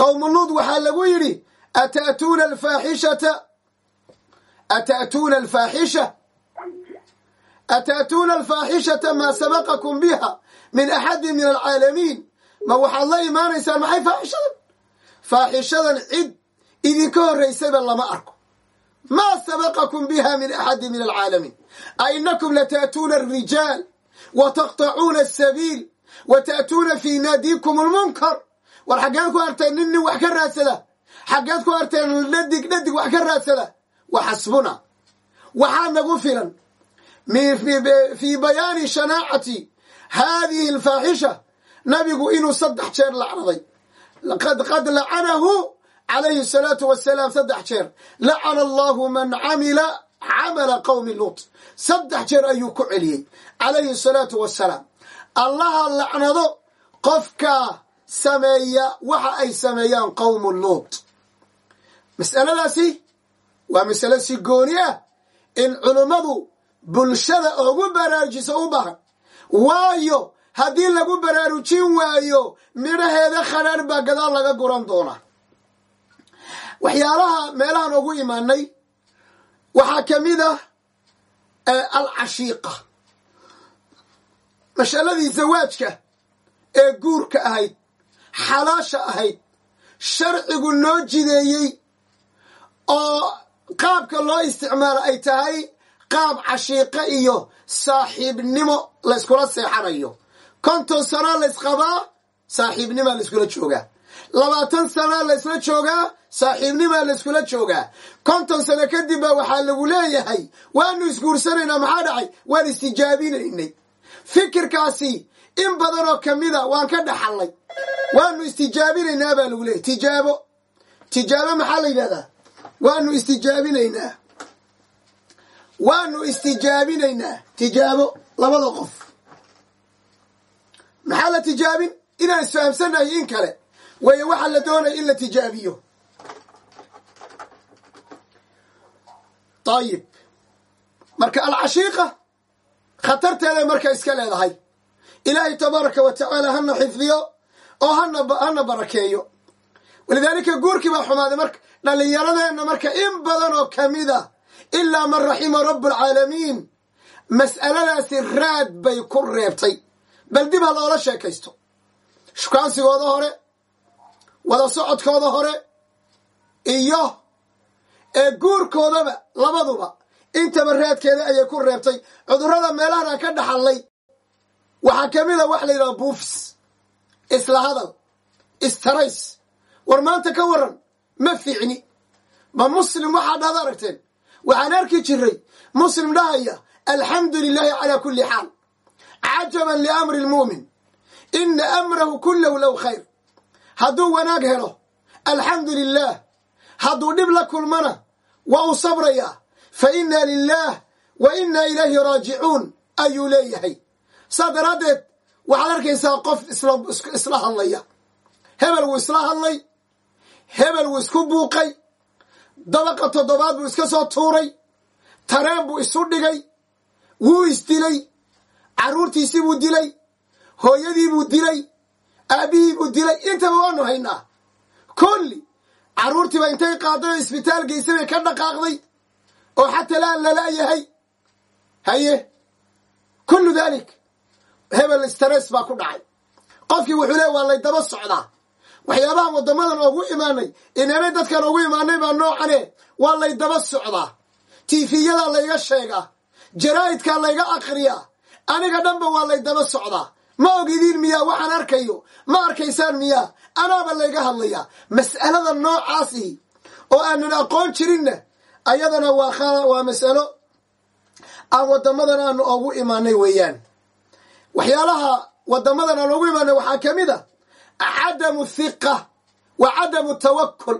Qowmu luud waxaa lagu yidhi ata'tuuna alfaaxishata ata'tuuna alfaaxisha ata'tuuna alfaaxishata maa sabaqakum biha min axadi min alcaalamiin. Ma waxaad la imaanaysaan maxay faaxishadan faaxishadan cid idinka horraysayba lama arko maa sabaqakum biha min axadi min alcaalamiin ainakum lata'tuuna alrijaal wa taqطacuuna asabiil wa ta'tuuna fii naadiikum almunkar war xaggeed ku arteen nin nin wax ka raadsada xaggeed ku arteen dhadig dhadig wax ka raadsada wa xasbuna waxaa nagu filan fii bayaani shanaacati haadihi alfaaxisha nabigu inuu saddex jeer lacnaday qad lacanahu calayhi asalaatu wasalaam saddex jeer lacana allahu man camila camala qowmi luut saddex jeer ayuu ku celiyey calayhi asalaatu wasalaam allaha lacnado qofka sameeya waxa ay sameeyaan qowmu luut mas'aladaasi waa masale si gooni ah in culummadu bulshada ugu baraarujiso u baahan waayo haddii lagu baraarujin waayo midhaheeda khadhaar baa gadaal laga guran doonaa waxyaalaha meelahan ugu imaanay waxaa ka mid ah alcashiiqa. Mashaladii zawaajka ee guurka ahayd xalaasha ahayd sharcigu noo jideeyey oo qaabka loo isticmaalo ay tahay qaab cashiiqo iyo saaxiibnimo layskula seexanayo. Konton sanaa laysqabaa saaxiibnimaa layskula joogaa. Labaatan sanaa laysla joogaa saaxiibnimaa layskula joogaa. Konton sano kadib baa waxaa lagu leeyahay waanu isguursanaynaa maxaa dhacay? Waan istijaabinaynay fikirkaasi in badanoo kamida waan ka dhaxalnay waanu istijaabinaynaa baa lagu leeyahy tijaabo. Tijaabo maxaa la yidhahdaa? Waanu istijaabinaynaa waanu istijaabinaynaa tijaabo labada qof. Maxaa la tijaabin? Inaan isfahamsanahay in kale. Waayo waxaa la doonaya in la tijaabiyo ayib marka alcashiiqa khatarteeday marka iska leedahay. Ilaahay tabaaraka wa tacaala hana xifdiyo oo hana barakeeyo. Walidaalika guurkii baa xumaaday marka dhallinyaradeenna marka in badan oo kamida ilaa man raxima rabu alcaalamiin mas'aladaasi raad bay ku reebtay. Bal dib ha loola sheekaysto. Shukaansigooda hore wada socodkooda hore iyo ee guurkoodaba labaduba intaba raadkeeda ayay ku reebtay. Cudurrada meelahan aan ka dhaxallay waxaa ka mid a wax la yidhaha buufs isla hadal istarays war maanta ka waran ma fiicni. Ma muslim waxaa dhahda aragteen? Waxaan arki jiray muslim dhahaya alxamdu lilaahi calaa kulli xaal cajaban liamri lmu'min ina amrahu kullahu low khayr. Hadduu wanaag helo alxamdu lilah hadduu dhib la kulmana waa uu sabrayaa fa inna lilah wa inna ilayhi raajicuun ayuu leeyahay. Saa daraaddeed waxaad arkaysaa qof isla hadlaya. Hebel wuu isla hadlay. Hebel wuu isku buuqay. Dabaqa toddobaad buu iska soo tuuray. Tareen buu isu dhigay. Wuu isdilay carruurtiisii buu dilay. Hooyadii buu dilay. Aabbihii buu dilay. Intaba waanu haynaa. Kulli carruurtiiba intay qaaday oo isbitaal geysay bay ka dhaqaaqday oo xataa laan lala-yahay haye kullu dalik hebel stress baa ku dhacay. Qofkii wuxuu leey waa lay daba socdaa. Waxyaabaha waddamadan oogu imaanay inanay dadkan oogu imaanay baa noocane waa lay daba socdaa. Tiifiyadaa layga sheegaa jaraa'idkaa layga akriyaa aniga dhanba waa lay daba socdaa. Ma ogidiin miyaa waxaan arkayo ma arkaysaan miyaa anaaba layga hadlayaa. Mas'alada noocaasi oo aanan aqoon jirinna ayadana waa mas'alo. Aan waddamadan aanu oogu imaanay weeyaan. Waxyaalaha waddamadan aan oogu imaanay waxaa ka mid a cadamu thiqa wa cadamu tawakul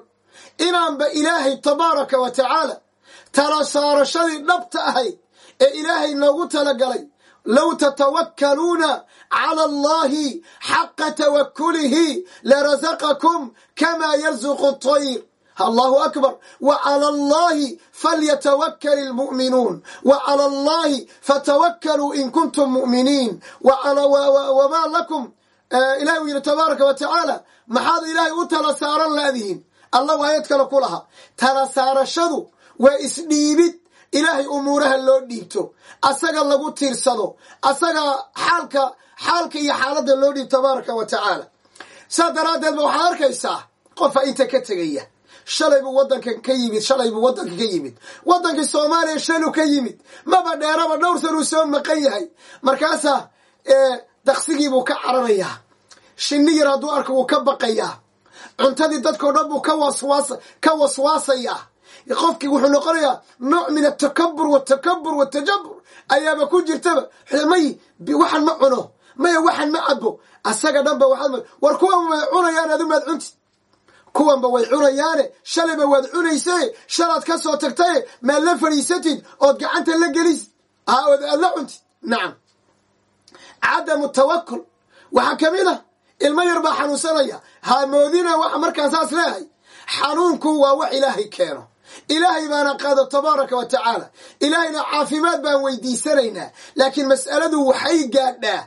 inaanba ilaahay tabaaraka wa tacaala tala saarashadii dhabta ahayd ee ilaahay noogu talagalay low tatawakkaluuna cala allahi xaqa tawakulihi larasaqakum kamaa yarzuqu طayr allahu akbar wa cala allahi falyatawakkal ilmu'minuun wa cala allahi fatawakkaluu in kuntum mu'miniin wamaa lakum ilahi uu yidhi tabaaraka wa tacaala maxaad ilaahay u tala saaran laadihiin allah waayad kale ku lahaa tala saarashadu waa isdhiibid ilaahay umuuraha loo dhiibto. Asaga lagu tiirsado. Asaga xaalka xaalka iyo xaaladda loo dhiib tabaaraka wa tacaala. Saa daraaddeed ba waxaad arkaysaa qofa inta ka tegaya. Shalay buu waddankan ka yimid shalay buu waddanka ka yimid. Waddankii soomaaliya shalu ka yimid. Maba dheeraba dhowr sanuu soo maqan yahay. Markaasaa daqsigiibuu ka cararayaa. Shinni yar hadduu arka wuu ka baqayaa. Cuntadii dadkao dhan buu ka waswaasayaa qofkii wuxuu noqonayaa nooc min atakabur watakabur watajabur ayaaba ku jirtaba may waxan ma cuno. Maya waxan ma cabo asaga dhanba waxaad war kuwanba way cunayaan adu maad cunti kuwanba way cunayaane. Shalayba waad cunaysaye shalaad ka soo tagtaye maad la fadhiisatid ood gacanta la gelisid ood aad la cuntid nacam cadamu tawakul waxaa ka mid a ilmo yar baa xanuunsanaya. Hamoodina waxa markaan saas leehay. Xanuunku waa wax ilaahay keeno ilaahay baana qaado tabaaraka wa tacaala. Ilaahayna caafimaad baan weydiisanaynaa. Laakiin mas'aladu waxay gaadhaa.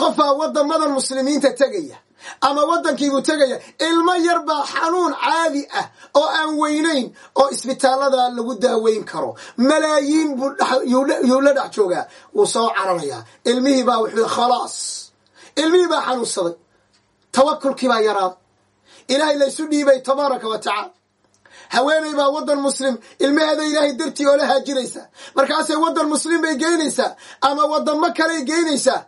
Qofaa waddamadan muslimiinta tegaya ama waddankiibuu tegaya ilmo yar baa xanuun caadi ah oo aan weynayn oo isbitaallada lagu daaweyn karo. Malaayiin buyuu la dhex joogaa. Wuu soo cararayaa. Ilmihii baa wuxuu khalaas. Ilmihii baa xanuunsaday. Tawakulkii baa yaraaday ilaahay laysu dhiibay tabaaraka wa tacaala haweeney baa waddan muslim ilmaheeda ilaahay dartii oo la haajiraysaa markaasay waddan muslim bay geynaysaa ama waddamo kaley geynaysaa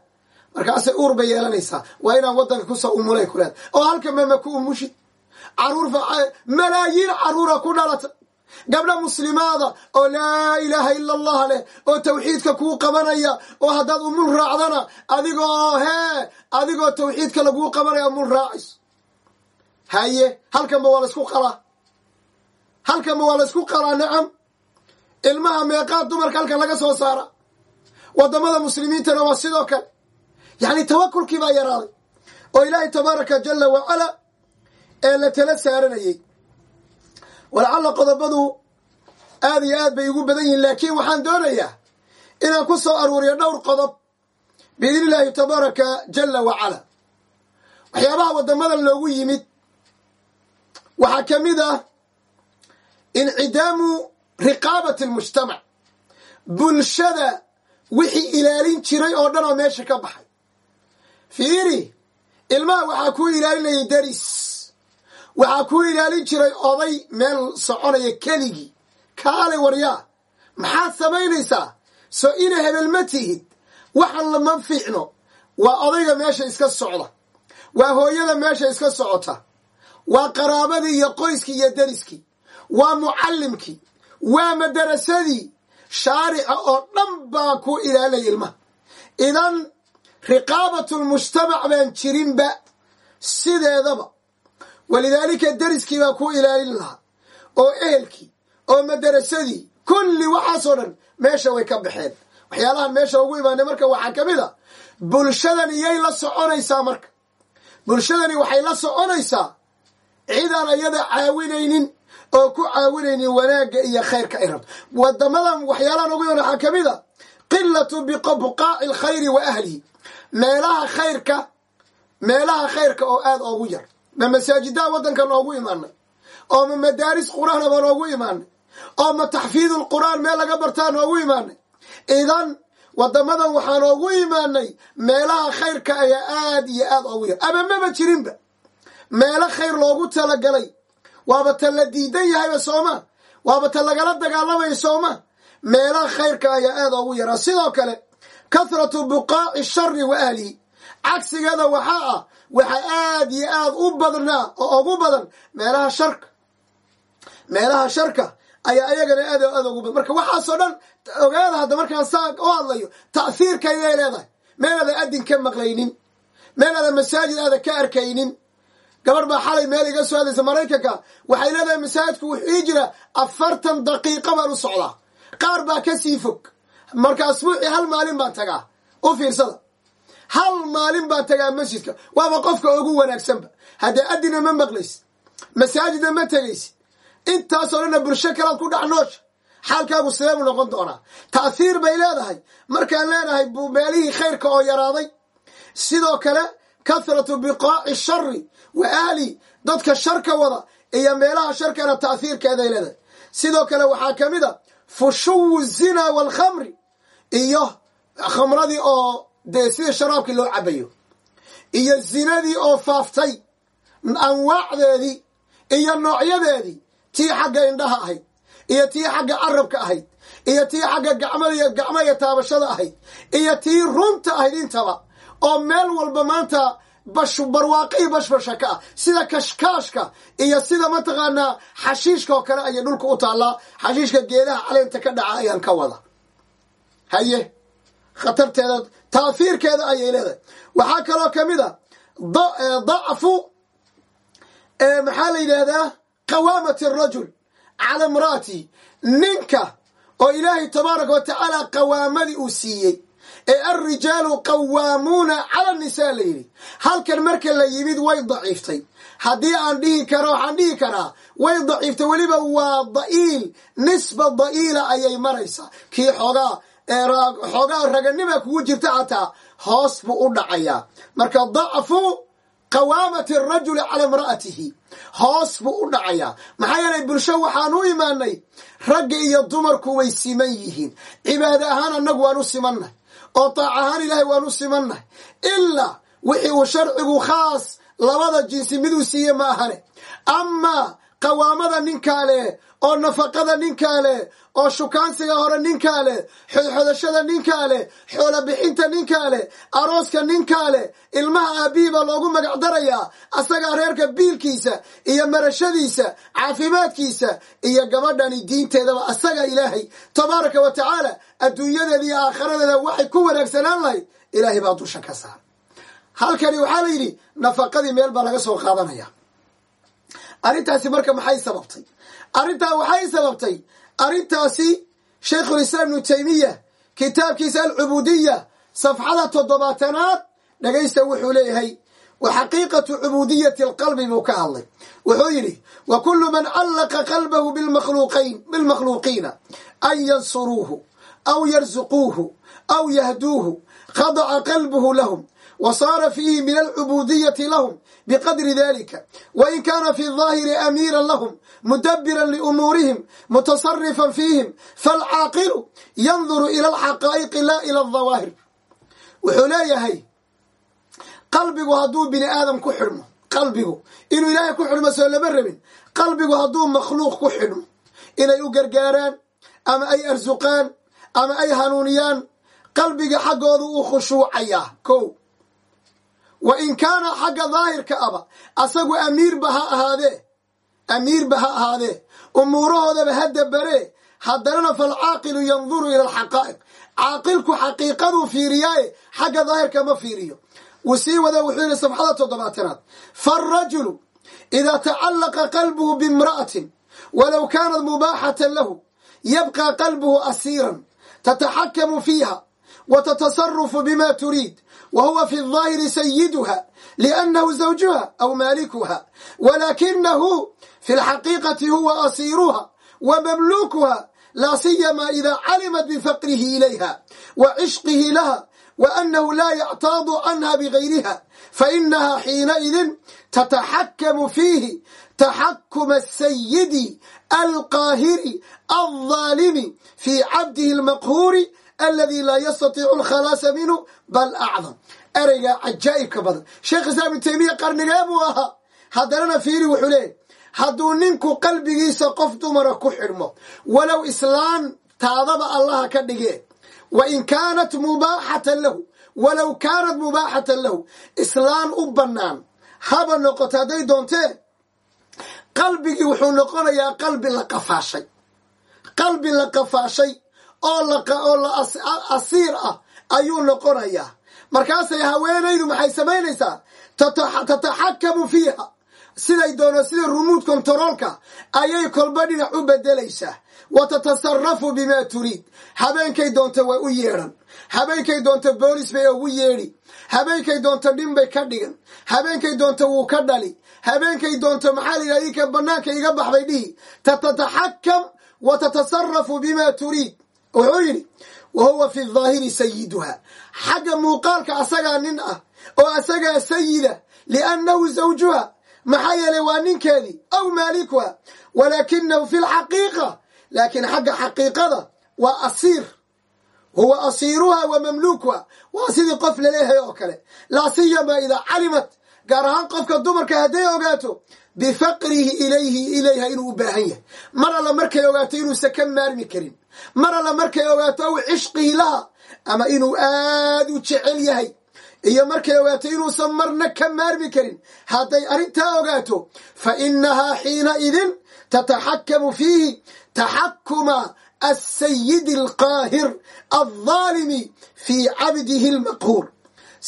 markaasay uur bay yeelanaysaa waa inaan waddanka ku soo umulay ku leeda oo halka mama ku umushid. Caruur malaayiin caruura ku dhalata gabdha muslimaada oo laa ilaaha ila allah leh oo tawxiidka kuu qabanaya oo haddaad umul raacdana adigoo hee adigoo tawxiidka laguu qabanaya umul raacayso. Haye halkanba waa laysku qalaa halkanba waa laysku qalaa nacam. Ilmaha meeqaad dumarka halkan laga soo saara. Wadamada muslimiintana waa sidoo kale. Yacni tawakulkii baa yaraaday. Oo ilaahay tabaaraka jala wacala ee la tala saaranayay. Walacalla qodobadu aad iyo aad bay igu badan yihiin laakiin waxaan doonayaa inaan ku soo aruuriyo dhowr qodob biidni illaahi tabaaraka jala wacala waxyaabaha waddamadan loogu yimid waxaa ka mid ah incidaamu riqaabati almujtamac. Bulshada wixii ilaalin jiray oo dhan oo meesha ka baxay. Fiiri ilmaha waxaa kuu ilaalinayay daris waxaa kuu ilaalin jiray oday meel soconaya keligii. Kaalay waryaa maxaad samaynaysaa soo ina hebel ma tihid. Waxan lama fiicno. Waa odayga meesha iska socda. Waa hooyada meesha iska socota. Waa qaraabadii iyo qoyskii iyo deriskii waa mucallimkii waa madarasadii shaarica oo dhan baa ku ilaalinaya ilmaha. Idan riqaabatulmujtamac baan jirinba sideedaba walidaalika deriskii baa ku ilaalin lahaa oo ehelkii oo madarasadii kulli waxaasoo dhan meesha way ka baxeen. Waxyaalahan meesha ugu imaanay marka waxaa ka mid a bulshadani yay la soconaysaa marka. Bulshadani waxay la soconaysaa cidaan ayada caawinaynin oo ku caawinaynin wanaagga iyo khayrka ay rabto. Wadamadan waxyaalahan ugu imaan waxaa ka mid a qilatu buqaaci alkhayri wa ahlihi. Meelaha khayrka meelaha khayrka oo aada oogu yar. Ma masaajidaha waddanka noogu imaanay oo ma madaaris qur'aana baa noogu imaanay oo ma taxfiidul qur'aan meel laga bartaa noogu imaanay. Idan wadamadan waxaa noogu imaanay meelaha khayrka ayaa aad iyo aad oogu yar. Ama maba jirinba meelo khayr loogu talagalay waaba ta la diidan yahayba sooma. Waaba ta lagala dagaalamaya sooma. Meelaha khayrka ayaa aad oogu yaraa. Sidoo kale kathratu buqaaci shari wa ahlihi cagsigeeda waxaa ah waxa aad iyo aad u badnaa oo ugu badan meelaha sharka. Meelaha sharka ayaa ayagana aad aad ugu badan marka waxaasoo dhan ogaada hadda markaan saa u hadlayo ta'hiirkayday leedahay. Meelaadan adin ka maqlaynin. Meelaadan masaajid aadan ka arkaynin gabarh baa xalay meel iga soo hadlaysa maraykanka. Waxay leedahay masaajidku wuxuu ii jira afartan daqiiqa baan u socdaa. Qaar baa ka sii fog. Marka asbuucii hal maalin baan tagaa. U fiirsada. Hal maalin baan tagaa masjidka. Waaba qofka ugu wanaagsanba. Haddee adina ma maqlaysid masaajidna ma tegaysid intaasoo dhanna bulsho kalaad ku dhex noosha xaalkaagu sidee buu noqon doonaa. Ta'hiir bay leedahay. Markaan leenahay meelihii khayrka oo yaraaday. Sidoo kale kathratu biqaaci shari wa ahli dadka sharka wada iyo meelaha sharkana ta'hiirkeeday leedahay. Sidoo kale waxaa ka mid a fushuwu zina waalkhamri iyo khamradii oo dee sida sharaabkii loo cabayo iyo zinadii oo faaftay anwaacdeedii iyo noocyadeedii tii xagga indhaha ahayd iyo tii xagga carabka ahayd iyo tii xagga gacmaiyo gacmo iyo taabashada ahayd iyo tii runta ahayd intaba oo meel walba maanta bash barwaaqii bashbasha ka ah sida kashkaashka iyo sida mataqaanaa xashiishka oo kale ayay dhulka u taallaa. Xashiishka geedaha caleenta ka dhaca ayaan ka wada. Haye khatarteeda taahiirkeeda ayay leedahay. Waxaa kaloo ka mid a dacfu maxaa la yidhaahdaa? Qawaamati arajul cala imra'ati ninka oo ilaahay tabaaraka wa tacaala qawaamadii uu siiyey ee alrijaalu qawaamuuna cala nisaa la yidhi. Halkan marka la yimid way daciiftay. Haddii aan dhihi karo waxaan dhihi karaa way daciiftay. Weliba waa da'iil nisba da'iila ayay maraysaa. Kii xoogaa xoogaa raganima kugu jirta xataa hoos buu u dhacayaa. Marka dacfu qawaamati arajuli cala imra'atihi hoos buu u dhacayaa. Maxaa yeelay bulsho waxaan u imaanay ragga iyo dumarku way siman yihiin. Cibaado ahaan annagu waan u simannahay oo taac ahaan ilaahay waan u simannahay. Ilaa wixii uu sharcigu khaas labada jinsi miduu siiye ma ahane. Amaa qawaamada ninkaa leh oo nafaqada ninkaa leh oo shukaansiga hore ninkaa leh xodxodashada ninkaa leh xoolo bixinta ninkaa leh arooska ninkaa leh ilmaha aabihii baa loogu magac darayaa asagaa reerka biilkiisa iyo marashadiisa caafimaadkiisa iyo gabadhani diinteedaba asagaa ilaahay tabaaraka wa tacaala adduunyadeeda iyo aakhiradeeda waxay ku wanaagsanaan lahayd ilaahay baa dusha ka saar. Halkani waxaa la yidhi nafaqadii meel baa laga soo qaadanaya. Arrintaasi marka maxay sababtay arrintaa waxay sababtay arrintaasi shaykhulislaam ibnu taymiya kitaabkiisa alcubuudiya safxada toddobaatanaad dhagaysta wuxuu leeyahay wa xaqiiqatu cubuudiyati alqalbi buu ka hadlay. Wuxuu yidhi wa kullu man callaqa qalbahu bilmakhluuqiina an yansuruuhu aw yarsuquuhu aw yahduuhu khadaca qalbuhu lahum وصار فيه من العبودية لهم بقدر ذلك وإن كان في الظاهر أميرا لهم مدبرا لأمورهم متصرفا فيهم فالعاقل ينظر إلى الحقائق لا إلى الظواهر وحلايهي قلبه هدو بني آدم كحرمه قلبه إنه إلهي كحرمه سؤال مرمين قلبه هدو مخلوق كحرمه إنه يقرقاران أما أي أرزقان أما أي هنونيان قلبه حقه خشوعيا كو wa in kaana xagga daahirka aba asagu amiirba ha ahaadee amiirba ha ahaadee umuurahoodaba ha dabaree haddanana falcaaqilu yanduru ila alxaqaa'iq. Caaqilku xaqiiqaduu fiiriyaaye xagga daahirka ma fiiriyo. Wuu sii wada wuxuu yihi safxada toddobaatanaad faarajulu idaa tacallaqa qalbuhu biimra'atin walow kaanat mubaaxatan lahu yabqى qalbuhu asiiran tataxakamu fiiha wa tatasarafu bima turiid وهو في الظاهر سيدها لأنه زوجها أو مالكها ولكنه في الحقيقة هو أصيرها ومملوكها لا سيما إذا علمت بفقره إليها وعشقه لها وأنه لا يعتاض عنها بغيرها فإنها حينئذ تتحكم فيه تحكم السيد القاهر الظالم في عبده المقهور aladii laa yastatiicu lkhalaasa minhu bal acdam ereyga cajaa'ibka badan. Sheekh islaam ibnu taymiya qarnigee buu ahaa. Haddanana fiiri wuxuu leeyahy hadduu ninku qalbigiisa qof dumara ku xidhmo walow islaan taadaba allaha ka dhigee wa in kaanat mubaaxatan lahu walow kaanat mubaaxatan lahu islaan u bannaan haba noqota hadday doontee qalbigii wuxuu noqonayaa qalbi la qafaashay qalbi la qafaashay oo asiir ah ayuu noqonayaa. Markaasay haweenaydu maxay samaynaysaa? Tataxakamu fiiha. Siday doono sida rumuud kontaroolka ayay kolba dhinac u bedelaysaa wa tatasarafu bimaa turiid habeenkay doonto waa u yeedhan. Habeenkay doonto boolis bay ugu yeedhi. Habeenkay doonto dhinbay ka dhigan. Habeenkay doonto wuu ka dhali. Habeenkay doonto maxaa la yidhaha ika banaanka iga bax bay dhihi. Tatataxakam wa tatasarafu bimaa turiid wuxuu yidhi wa huwa fi daahiri sayiduha xagga muuqaalka asagaa nin ah oo asagaa sayida liannahu zawjuha maxaa yeelay waa ninkeedii aw maalikuha walaakinahu fi lxaqiiqa laakiin xagga xaqiiqada waa asiir. Huwa asiiruha wa mamluukuha. Waa sidii qof la leeyahay oo kale. Laa siyama idaa calimat gaar ahaan qofka dumarka hadday ogaato bifaqrihi ilayhi ilayha inuu u baahan yahay. Mar alla markay ogaato inuusan ka maarmi karin mar alla markay ogaato aw cishqihi laha ama inuu aad u jecel yahay. Iyo markay ogaato inuusan marna ka maarmi karin. Hadday arrintaa ogaato fa inahaa xiinaidin tataxakamu fiihi. Taxakuma asayidi alqaahir aldaalimi fii cabdihi almaqhuur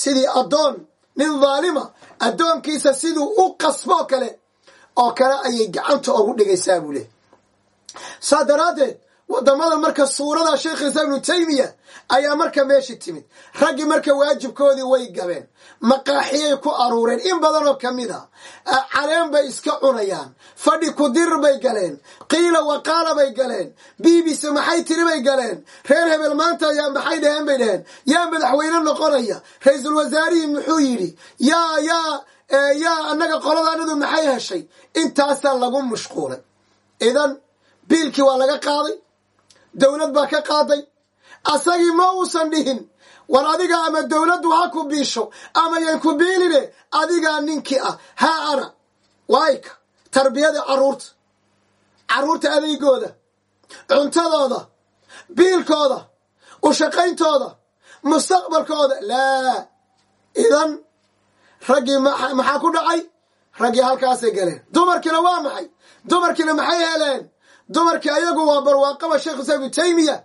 sidii addoon nin dhaalima addoonkiisa siduu u qasboo kale oo kale ayay gacanta ugu dhigaysaa buu leh saa daraaddeed waddamada marka suurada sheikhulislaam ibnu taymiya ayaa marka meeshii timid. Raggii marka waajibkoodii way gabeen. Maqaaxiyay ku aruureen. In badanoo ka mid a caleen bay iska cunayaan. Fadhi kudir bay galeen. Qiila waqaala bay galeen. Bbc maxay tiri bay galeen. Reer hebel maanta yaa maxay dhaheen bay dhaheen. Yaa madaxweyne noqonaya. Ra'iisul wasaarihii muxuu yidhi yaa yaa yaa annaga qoladaanadu maxay heshay? Intaasaa lagu mashquulay. Idan biilkii waa laga qaaday dowlad baa ka qaaday. Asagii ma uusan dhihin war adiga ama dowladdu ha ku biisho ama yan ku biiline adigaa ninkii ah. Haa ana waayka tarbiyada carruurta carruurta adeygooda cuntadooda biilkooda u shaqayntooda mustaqbalkooda. Laa idan raggii maxaa ku dhacay? Raggii halkaasay galeen. Dumarkiina waa maxay? Dumarkiina maxay heleen dumarkii ayagu waa barwaaqaba sheekh ibnu taymiya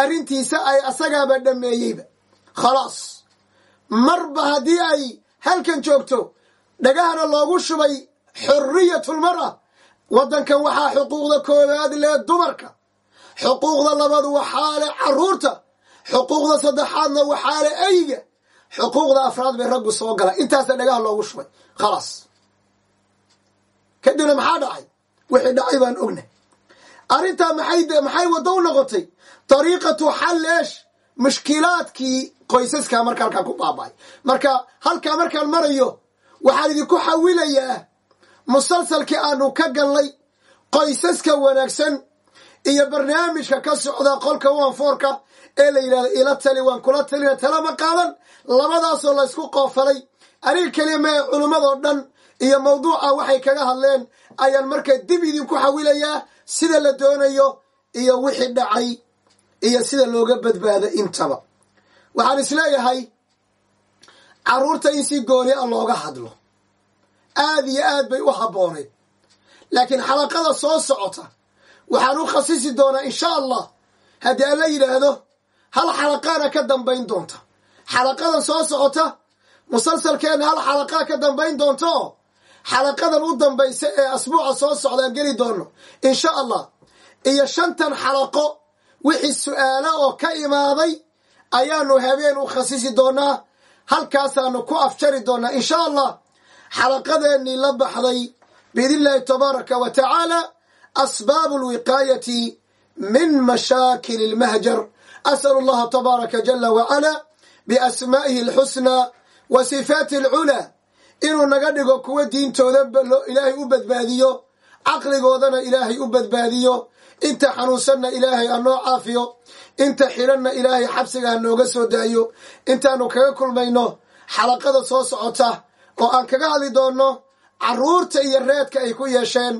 arrintiisa ay asagaaba dhameeyeyba khalaas. Marba haddii ay halkan joogto dhagahana loogu shubay xurriyatulmara waddankan waxaa xuquuqda koowaad lee dumarka. Xuquuqda labaad waxaa leh carruurta xuquuqda saddexaadna waxaa leh eyga. Xuquuqda afraad bay raggu soo gala intaasa dhagaha loogu shubay. Khalaas. Kadibna maxaa dhacay? Wixii dhacay baan ogna arrintaa maxay maxay waddo u noqotay dariiqatu xalleesh mushkilaadkii qoysaska marka halkaa ku baaba'ay. Marka halkaa markaan marayo waxaan idinku xawilayaa musalsalkii aanu ka gallay qoysaska wanaagsan iyo barnaamijka ka socda qolka wanfoorka ee la yidhahdo ila tali waan kula talina talama qaadan? Labadaasoo laysku qoofalay. Aniga keliya mee culimmadoo dhan iyo mawduuca waxay kaga hadleen ayaan marka dib idinku xawilayaa sida la doonayo iyo wixii dhacay iyo sida looga badbaado intaba. Waxaan is leeyahay carruurta in si gooni a looga hadlo. Aad iyo aad bay u habbooneyd laakiin xalaqada soo socota waxaan u khasisi doonaa insha allah haddii aan la yidhaahdo hal xalaqaana ka dambayn doonta. Xalaqadan soo socota musalsalkeenna hal xalaqaa ka dambayn doonto xalaqadan u dambaysa ee asbuuca soo socdaan geli doono insha allah iyo shantan xalaqo wixii su'aala oo ka imaaday ayaanu habeen u khasisi doonaa halkaasaanu ku afjari doonaa insha allah xalaqadeennii la baxday biidn illahi tabaaraka wa tacaala asbaabu alwiqaayati min mashaakil اlmahjar as'alu allaha tabaaraka jala wacala biasmaa'ihi alxusnaa wa sifaati alculaa inuu naga dhigo kuwa diintooda ilaahay u badbaadiyo caqligoodana ilaahay u badbaadiyo inta xanuunsanna ilaahay hanoo caafiyo inta xidhanna ilaahay xabsiga hanooga soo daayo intaanu kaga kulmayno xalaqada soo socota oo aan kaga hadli doonno carruurta iyo reedka ay ku yeesheen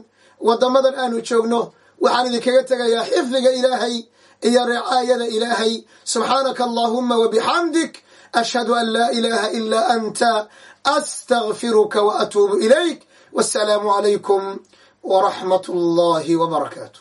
waddamadan aanu joogno waxaan idinkaga tegayaa xifdiga ilaahay iyo ricaayada ilaahay. Subxaanaka allaahuma wabixamdik ashhadu an laa ilaaha ilaa anta astagfiruka wa atuubu ilayk wassalaamu calaykum waraxmat allahi wbarakaatu